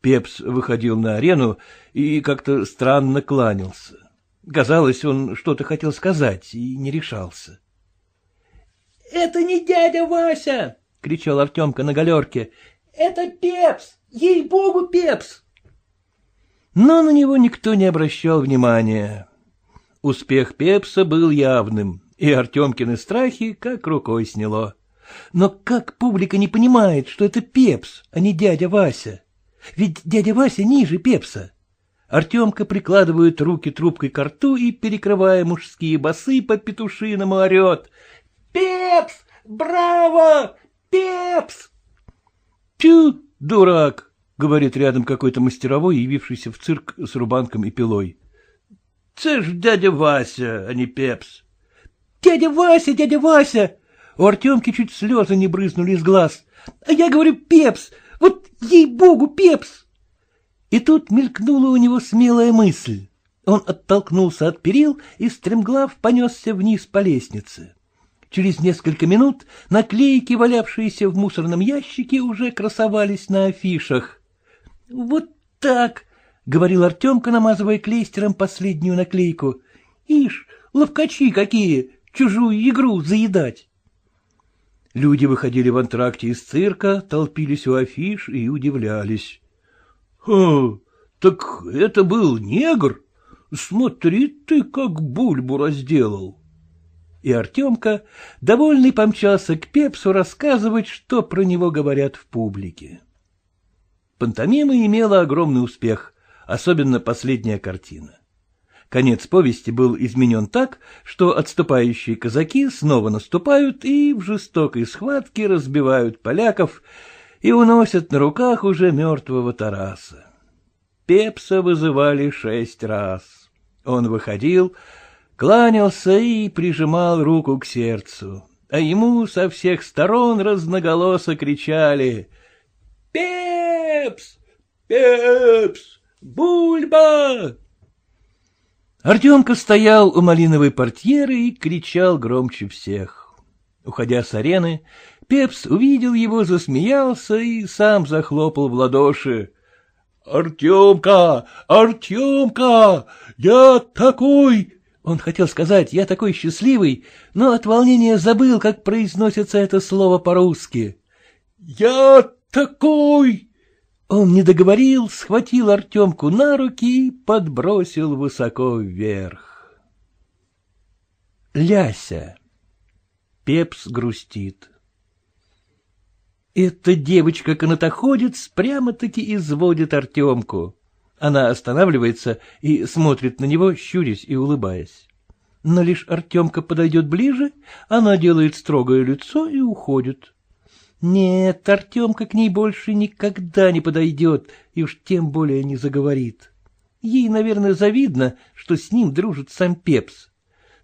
Пепс выходил на арену и как-то странно кланялся. Казалось, он что-то хотел сказать и не решался. — Это не дядя Вася! — кричал Артемка на галерке. — Это Пепс! Ей-богу, Пепс! Но на него никто не обращал внимания. Успех Пепса был явным, и Артемкины страхи как рукой сняло. Но как публика не понимает, что это Пепс, а не дядя Вася? Ведь дядя Вася ниже Пепса. Артемка прикладывает руки трубкой к рту и, перекрывая мужские басы, по петушиному орет. «Пепс! Браво! Пепс!» «Тю, дурак!» — говорит рядом какой-то мастеровой, явившийся в цирк с рубанком и пилой. Це ж дядя Вася, а не Пепс. — Дядя Вася, дядя Вася! У Артемки чуть слезы не брызнули из глаз. А я говорю, Пепс, вот ей-богу, Пепс! И тут мелькнула у него смелая мысль. Он оттолкнулся от перил и стремглав понесся вниз по лестнице. Через несколько минут наклейки, валявшиеся в мусорном ящике, уже красовались на афишах. — Вот так! — говорил Артемка, намазывая клейстером последнюю наклейку. — Ишь, ловкачи какие, чужую игру заедать. Люди выходили в антракте из цирка, толпились у афиш и удивлялись. — Ха, так это был негр? Смотри ты, как бульбу разделал. И Артемка, довольный, помчался к Пепсу рассказывать, что про него говорят в публике. Пантомима имела огромный успех — особенно последняя картина. Конец повести был изменен так, что отступающие казаки снова наступают и в жестокой схватке разбивают поляков и уносят на руках уже мертвого Тараса. Пепса вызывали шесть раз. Он выходил, кланялся и прижимал руку к сердцу, а ему со всех сторон разноголосо кричали «Пепс! Пепс! Бульба! Артемка стоял у малиновой портьеры и кричал громче всех. Уходя с арены, Пепс увидел его, засмеялся и сам захлопал в ладоши. Артемка, Артемка, я такой... Он хотел сказать «я такой счастливый», но от волнения забыл, как произносится это слово по-русски. «Я такой...» Он не договорил, схватил Артемку на руки и подбросил высоко вверх. Ляся. Пепс грустит. Эта девочка-канатоходец прямо-таки изводит Артемку. Она останавливается и смотрит на него, щурясь и улыбаясь. Но лишь Артемка подойдет ближе, она делает строгое лицо и уходит. Нет, Артемка к ней больше никогда не подойдет и уж тем более не заговорит. Ей, наверное, завидно, что с ним дружит сам Пепс.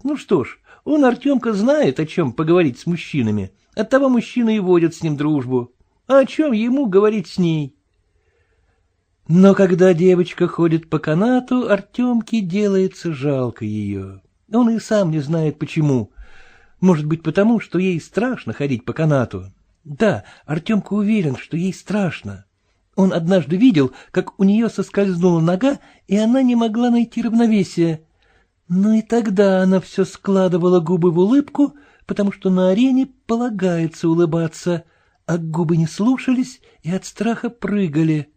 Ну что ж, он, Артемка, знает, о чем поговорить с мужчинами, Оттого мужчины и водят с ним дружбу. А о чем ему говорить с ней? Но когда девочка ходит по канату, Артемке делается жалко ее. Он и сам не знает почему. Может быть, потому, что ей страшно ходить по канату. Да, Артемка уверен, что ей страшно. Он однажды видел, как у нее соскользнула нога, и она не могла найти равновесия. Но и тогда она все складывала губы в улыбку, потому что на арене полагается улыбаться, а губы не слушались и от страха прыгали.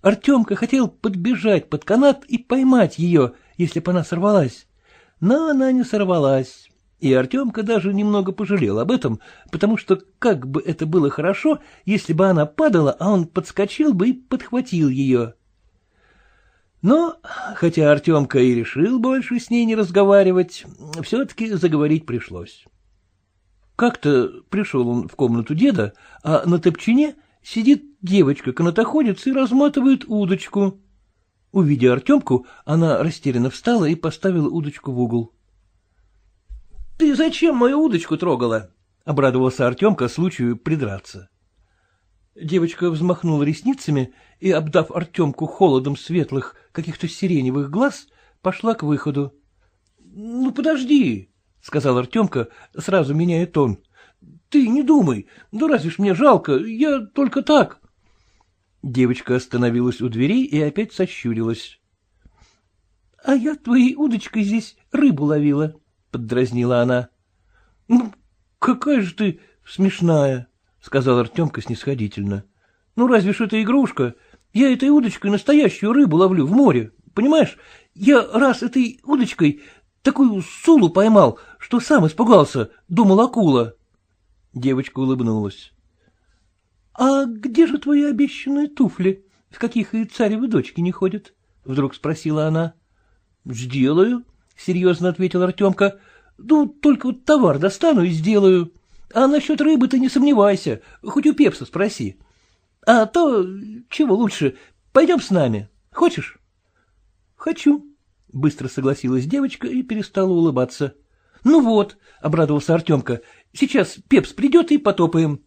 Артемка хотел подбежать под канат и поймать ее, если бы она сорвалась. Но она не сорвалась, и Артемка даже немного пожалел об этом, потому что как бы это было хорошо, если бы она падала, а он подскочил бы и подхватил ее. Но, хотя Артемка и решил больше с ней не разговаривать, все-таки заговорить пришлось. Как-то пришел он в комнату деда, а на топчине сидит девочка-канатоходец и разматывает удочку. Увидя Артемку, она растерянно встала и поставила удочку в угол. — Ты зачем мою удочку трогала? — обрадовался Артемка случаю придраться. Девочка взмахнула ресницами и, обдав Артемку холодом светлых, каких-то сиреневых глаз, пошла к выходу. — Ну, подожди, — сказал Артемка, сразу меняя тон. — Ты не думай, да разве ж мне жалко, я только так. Девочка остановилась у дверей и опять сощурилась. — А я твоей удочкой здесь рыбу ловила, — поддразнила она. — Ну, какая же ты смешная, — сказал Артемка снисходительно. — Ну, разве ж это игрушка? Я этой удочкой настоящую рыбу ловлю в море, понимаешь? Я раз этой удочкой Такую сулу поймал, что сам испугался, думал акула. Девочка улыбнулась. — А где же твои обещанные туфли, в каких и царевы дочки не ходят? — вдруг спросила она. — Сделаю, — серьезно ответил Артемка. — Ну, только вот товар достану и сделаю. А насчет рыбы ты не сомневайся, хоть у Пепса спроси. А то, чего лучше, пойдем с нами. Хочешь? — Хочу, — быстро согласилась девочка и перестала улыбаться. — Ну вот, — обрадовался Артемка, — сейчас Пепс придет и потопаем.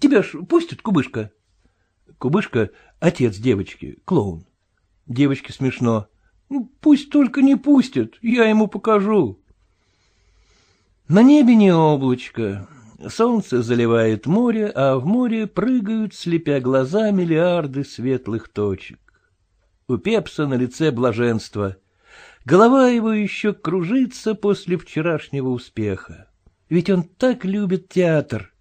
Тебя ж пустят, Кубышка? Кубышка — отец девочки, клоун. Девочке смешно. Ну, — Пусть только не пустят, я ему покажу. На небе не облачко. Солнце заливает море, а в море прыгают, слепя глаза, миллиарды светлых точек. У Пепса на лице блаженство — Голова его еще кружится после вчерашнего успеха. Ведь он так любит театр.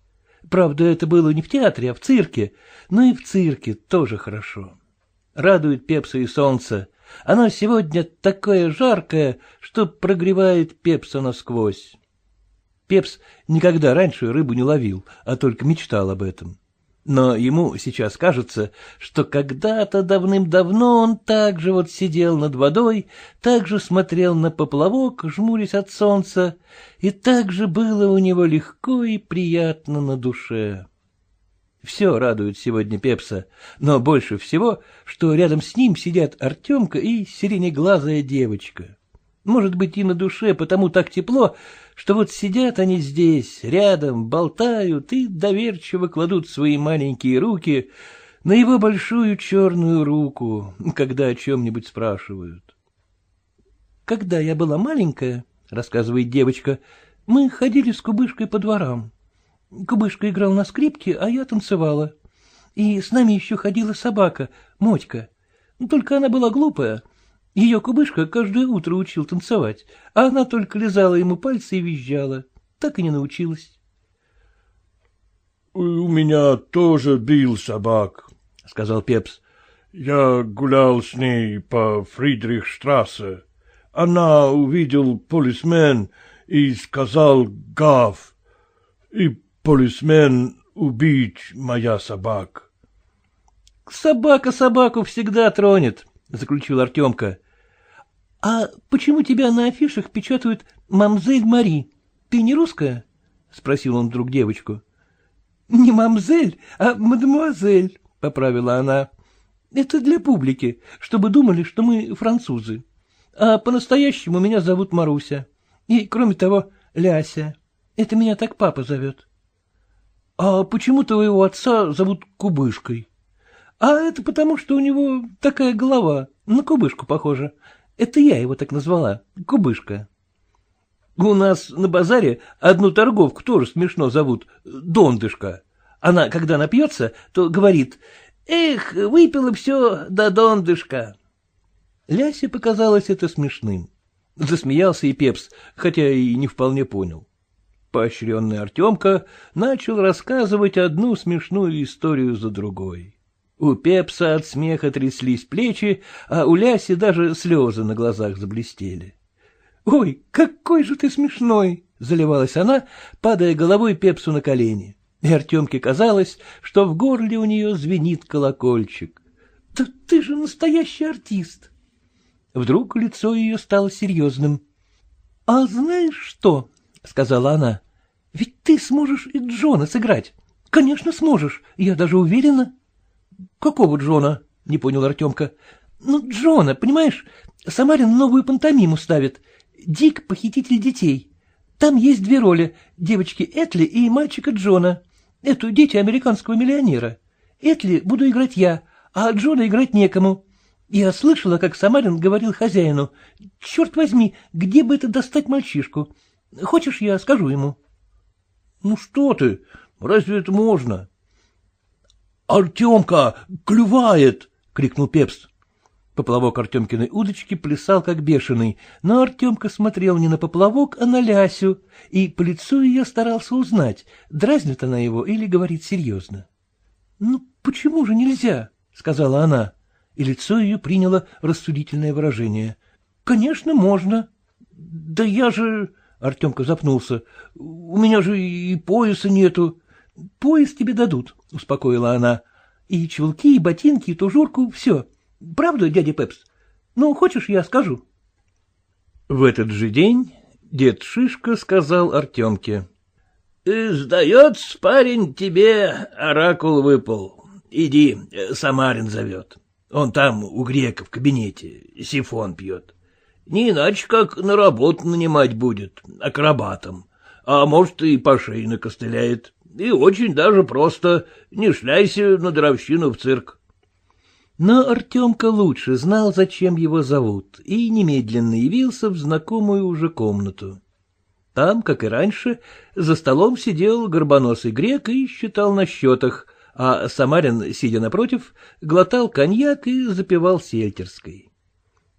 Правда, это было не в театре, а в цирке, но и в цирке тоже хорошо. Радует Пепса и солнце. Оно сегодня такое жаркое, что прогревает Пепса насквозь. Пепс никогда раньше рыбу не ловил, а только мечтал об этом. Но ему сейчас кажется, что когда-то давным-давно он так же вот сидел над водой, так же смотрел на поплавок, жмурясь от солнца, и так же было у него легко и приятно на душе. Все радует сегодня Пепса, но больше всего, что рядом с ним сидят Артемка и сиренеглазая девочка. Может быть, и на душе потому так тепло, что вот сидят они здесь, рядом, болтают и доверчиво кладут свои маленькие руки на его большую черную руку, когда о чем-нибудь спрашивают. «Когда я была маленькая, — рассказывает девочка, — мы ходили с Кубышкой по дворам. Кубышка играл на скрипке, а я танцевала. И с нами еще ходила собака, Мотька. Только она была глупая. Ее кубышка каждое утро учил танцевать, а она только лизала ему пальцы и визжала. Так и не научилась. — У меня тоже бил собак, — сказал Пепс. — Я гулял с ней по Фридрихштрассе. Она увидел полисмен и сказал «гав», и полисмен убить моя собака. — Собака собаку всегда тронет, — заключил Артемка. — А почему тебя на афишах печатают «Мамзель Мари»? Ты не русская? — спросил он вдруг девочку. — Не мамзель, а мадемуазель, — поправила она. — Это для публики, чтобы думали, что мы французы. А по-настоящему меня зовут Маруся. И, кроме того, Ляся. Это меня так папа зовет. — А почему твоего отца зовут Кубышкой? — А это потому, что у него такая голова, на кубышку похожа. Это я его так назвала, Кубышка. У нас на базаре одну торговку тоже смешно зовут, Дондышка. Она, когда напьется, то говорит, «Эх, выпила все до дондышка». Лясе показалось это смешным. Засмеялся и Пепс, хотя и не вполне понял. Поощренный Артемка начал рассказывать одну смешную историю за другой. У Пепса от смеха тряслись плечи, а у Ляси даже слезы на глазах заблестели. — Ой, какой же ты смешной! — заливалась она, падая головой Пепсу на колени. И Артемке казалось, что в горле у нее звенит колокольчик. — Да ты же настоящий артист! Вдруг лицо ее стало серьезным. — А знаешь что? — сказала она. — Ведь ты сможешь и Джона сыграть. Конечно, сможешь, я даже уверена. — Какого Джона? — не понял Артемка. — Ну, Джона, понимаешь, Самарин новую пантомиму ставит — Дик — похититель детей. Там есть две роли — девочки Этли и мальчика Джона. Это дети американского миллионера. Этли буду играть я, а Джона играть некому. Я слышала, как Самарин говорил хозяину, «Черт возьми, где бы это достать мальчишку? Хочешь, я скажу ему?» «Ну что ты, разве это можно?» «Артемка клювает!» — крикнул Пепс. Поплавок Артемкиной удочки плясал, как бешеный, но Артемка смотрел не на поплавок, а на Лясю, и по лицу ее старался узнать, дразнит она его или говорит серьезно. — Ну, почему же нельзя? — сказала она, и лицо ее приняло рассудительное выражение. — Конечно, можно. — Да я же... — Артемка запнулся. — У меня же и пояса нету. — Пояс тебе дадут, — успокоила она. — И чулки, и ботинки, и тужурку — все. Правда, дядя Пепс? Ну, хочешь, я скажу? В этот же день дед Шишка сказал Артемке. «Э, — Сдается, парень, тебе оракул выпал. Иди, Самарин зовет. Он там у грека в кабинете, сифон пьет. Не иначе, как на работу нанимать будет, акробатом. А может, и по шее накостыляет. И очень даже просто не шляйся на дровщину в цирк. Но Артемка лучше знал, зачем его зовут, и немедленно явился в знакомую уже комнату. Там, как и раньше, за столом сидел горбоносый грек и считал на счетах, а Самарин, сидя напротив, глотал коньяк и запивал сельтерской.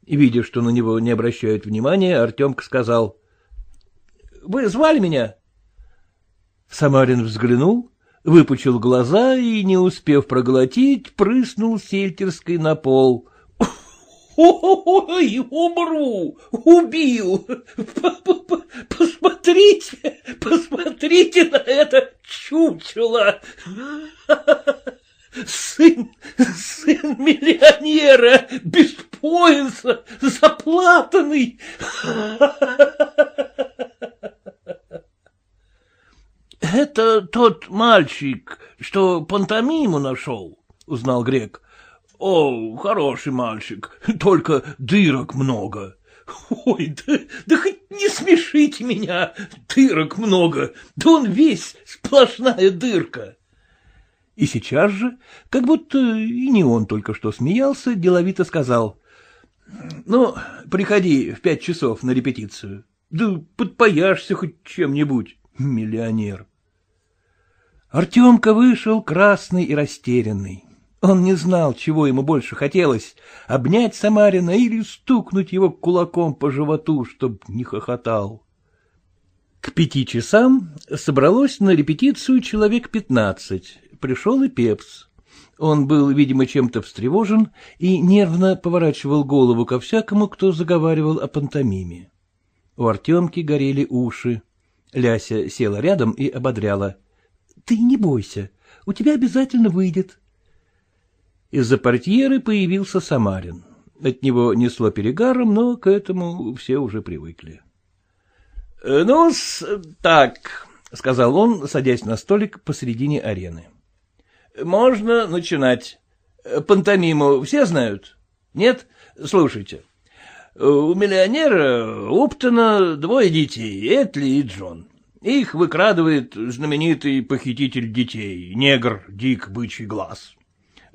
Видя, что на него не обращают внимания, Артемка сказал. — Вы звали меня? Самарин взглянул, выпучил глаза и, не успев проглотить, прыснул сельтерской на пол. — Ой, умру! Убил! Посмотрите, посмотрите на это чучело! Сын, сын миллионера, без пояса, заплатанный! — Это тот мальчик, что пантомиму нашел, — узнал грек. — О, хороший мальчик, только дырок много. — Ой, да, да хоть не смешите меня, дырок много, да он весь сплошная дырка. И сейчас же, как будто и не он только что смеялся, деловито сказал. — Ну, приходи в пять часов на репетицию. Да подпояшься хоть чем-нибудь, миллионер. Артемка вышел красный и растерянный. Он не знал, чего ему больше хотелось — обнять Самарина или стукнуть его кулаком по животу, чтоб не хохотал. К пяти часам собралось на репетицию человек пятнадцать. Пришел и Пепс. Он был, видимо, чем-то встревожен и нервно поворачивал голову ко всякому, кто заговаривал о пантомиме. У Артемки горели уши. Ляся села рядом и ободряла. — Ты не бойся, у тебя обязательно выйдет. Из-за портьеры появился Самарин. От него несло перегаром, но к этому все уже привыкли. — Ну, так, — сказал он, садясь на столик посредине арены. — Можно начинать. Пантомиму все знают? Нет? Слушайте. У миллионера Уптона двое детей, Этли и Джон. Их выкрадывает знаменитый похититель детей, негр Дик Бычий Глаз.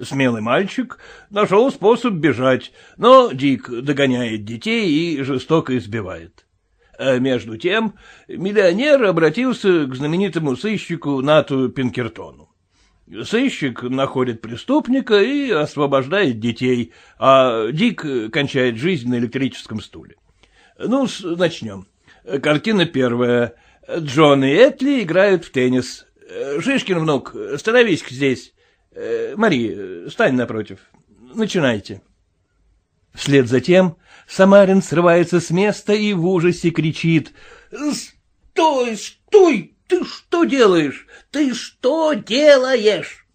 Смелый мальчик нашел способ бежать, но Дик догоняет детей и жестоко избивает. А между тем миллионер обратился к знаменитому сыщику Нату Пинкертону. Сыщик находит преступника и освобождает детей, а Дик кончает жизнь на электрическом стуле. Ну, начнем. Картина первая. Джон и Этли играют в теннис. Шишкин внук, становись здесь. Э, Мари, стань напротив. Начинайте. Вслед за тем Самарин срывается с места и в ужасе кричит. — Стой, стой! Ты что делаешь? Ты что делаешь?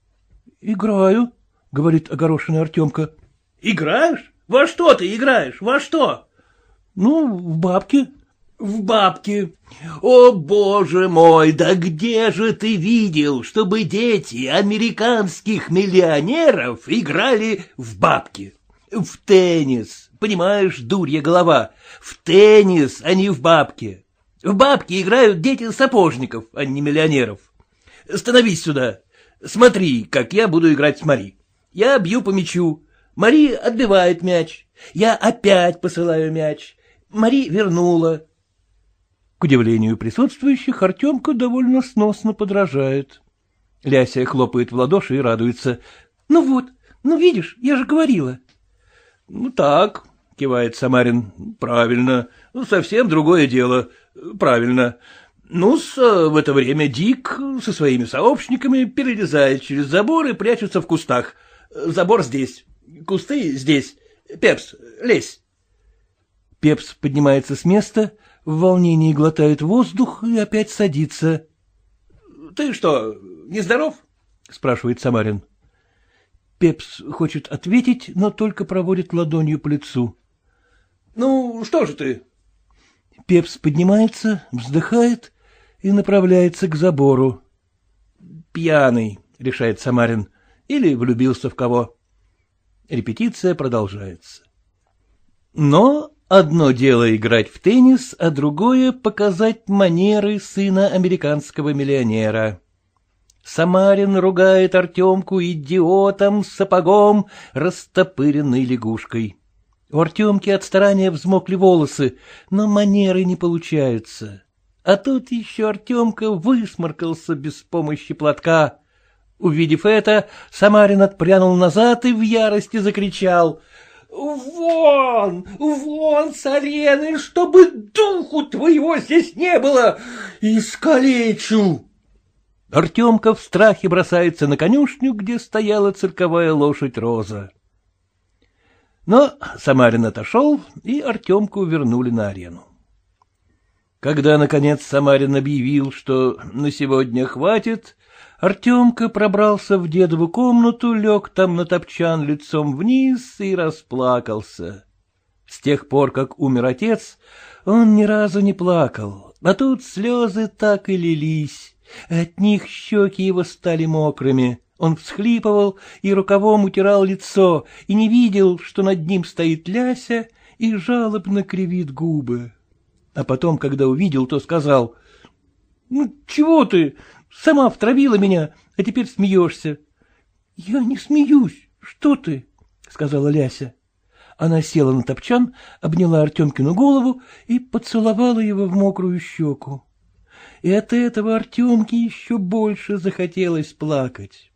— Играю, — говорит огорошенный Артемка. — Играешь? Во что ты играешь? Во что? — Ну, в бабки. — В бабки. О, боже мой, да где же ты видел, чтобы дети американских миллионеров играли в бабки? В теннис, понимаешь, дурья голова, в теннис, а не в бабки. В бабки играют дети сапожников, а не миллионеров. Становись сюда. Смотри, как я буду играть с Мари. Я бью по мячу. Мари отбивает мяч. Я опять посылаю мяч. Мари вернула. К удивлению присутствующих, Артемка довольно сносно подражает. Ляся хлопает в ладоши и радуется. — Ну вот, ну видишь, я же говорила. — Ну так, — кивает Самарин, — правильно, совсем другое дело, правильно. ну в это время Дик со своими сообщниками перелезает через забор и прячется в кустах. Забор здесь, кусты здесь. Пепс, лезь. Пепс поднимается с места, в волнении глотает воздух и опять садится. — Ты что, нездоров? — спрашивает Самарин. Пепс хочет ответить, но только проводит ладонью по лицу. — Ну, что же ты? Пепс поднимается, вздыхает и направляется к забору. — Пьяный, — решает Самарин, — или влюбился в кого. Репетиция продолжается. Но Одно дело играть в теннис, а другое — показать манеры сына американского миллионера. Самарин ругает Артемку идиотом, сапогом, растопыренной лягушкой. У Артемки от старания взмокли волосы, но манеры не получаются. А тут еще Артемка высморкался без помощи платка. Увидев это, Самарин отпрянул назад и в ярости закричал — Вон, вон с арены, чтобы духу твоего здесь не было, искалечу. Артемка в страхе бросается на конюшню, где стояла цирковая лошадь Роза. Но Самарин отошел, и Артемку вернули на арену. Когда, наконец, Самарин объявил, что на сегодня хватит, Артемка пробрался в дедову комнату, лег там на топчан лицом вниз и расплакался. С тех пор, как умер отец, он ни разу не плакал, а тут слезы так и лились. От них щеки его стали мокрыми. Он всхлипывал и рукавом утирал лицо, и не видел, что над ним стоит Ляся и жалобно кривит губы. А потом, когда увидел, то сказал, — Ну, чего ты? Сама втравила меня, а теперь смеешься. — Я не смеюсь. Что ты? — сказала Ляся. Она села на топчан, обняла Артемкину голову и поцеловала его в мокрую щеку. И от этого Артемке еще больше захотелось плакать. —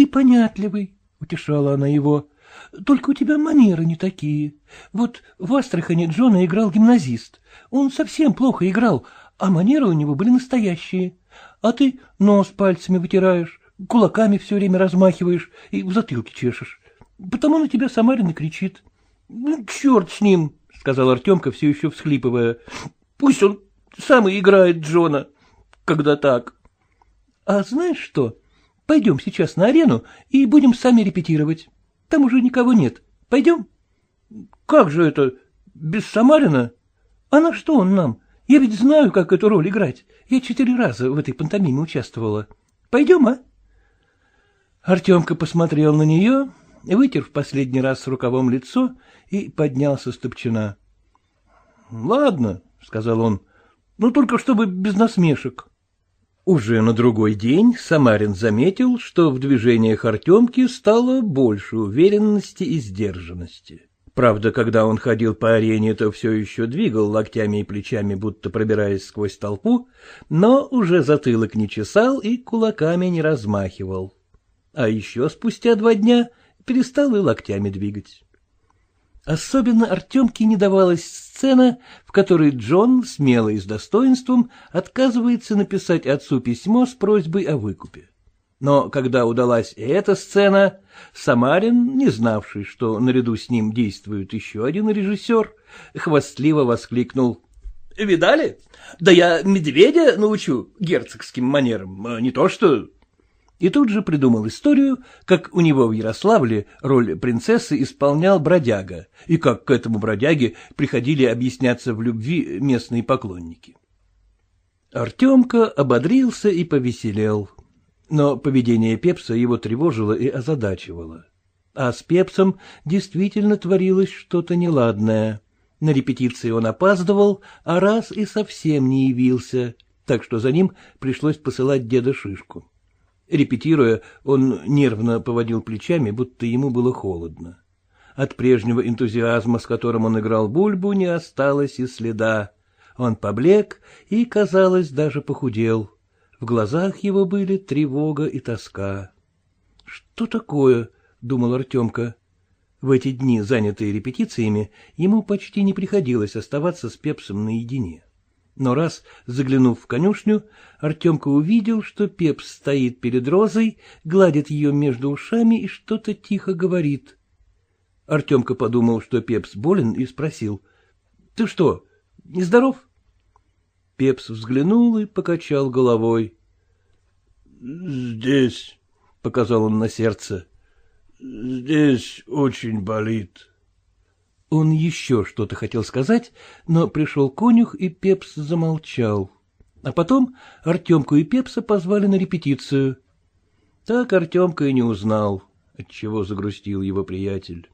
Ты понятливый, — утешала она его. — Только у тебя манеры не такие. Вот в Астрахане Джона играл гимназист. Он совсем плохо играл, а манеры у него были настоящие. А ты нос пальцами вытираешь, кулаками все время размахиваешь и в затылке чешешь. Потому на тебя Самарин и кричит. Ну, — Черт с ним, — сказал Артемка, все еще всхлипывая. — Пусть он сам и играет Джона, когда так. — А знаешь что? Пойдем сейчас на арену и будем сами репетировать. Там уже никого нет. Пойдем? — Как же это? Без Самарина? А на что он нам? Я ведь знаю, как эту роль играть. Я четыре раза в этой пантомиме участвовала. Пойдем, а? Артемка посмотрел на нее, вытер в последний раз рукавом лицо и поднялся с топчина. — Ладно, — сказал он, — ну только чтобы без насмешек. Уже на другой день Самарин заметил, что в движениях Артемки стало больше уверенности и сдержанности. Правда, когда он ходил по арене, то все еще двигал локтями и плечами, будто пробираясь сквозь толпу, но уже затылок не чесал и кулаками не размахивал. А еще спустя два дня перестал и локтями двигать. Особенно Артемке не давалась сцена, в которой Джон, смело и с достоинством, отказывается написать отцу письмо с просьбой о выкупе. Но когда удалась эта сцена, Самарин, не знавший, что наряду с ним действует еще один режиссер, хвастливо воскликнул. — Видали? Да я медведя научу герцогским манерам, а не то что и тут же придумал историю, как у него в Ярославле роль принцессы исполнял бродяга, и как к этому бродяге приходили объясняться в любви местные поклонники. Артемка ободрился и повеселел, но поведение Пепса его тревожило и озадачивало. А с Пепсом действительно творилось что-то неладное. На репетиции он опаздывал, а раз и совсем не явился, так что за ним пришлось посылать деда Шишку. Репетируя, он нервно поводил плечами, будто ему было холодно. От прежнего энтузиазма, с которым он играл бульбу, не осталось и следа. Он поблек и, казалось, даже похудел. В глазах его были тревога и тоска. — Что такое? — думал Артемка. В эти дни, занятые репетициями, ему почти не приходилось оставаться с Пепсом наедине. Но раз, заглянув в конюшню, Артемка увидел, что Пепс стоит перед Розой, гладит ее между ушами и что-то тихо говорит. Артемка подумал, что Пепс болен, и спросил. — Ты что, нездоров? Пепс взглянул и покачал головой. — Здесь, — показал он на сердце, — здесь очень болит. — он еще что-то хотел сказать, но пришел конюх, и Пепс замолчал. А потом Артемку и Пепса позвали на репетицию. Так Артемка и не узнал, отчего загрустил его приятель.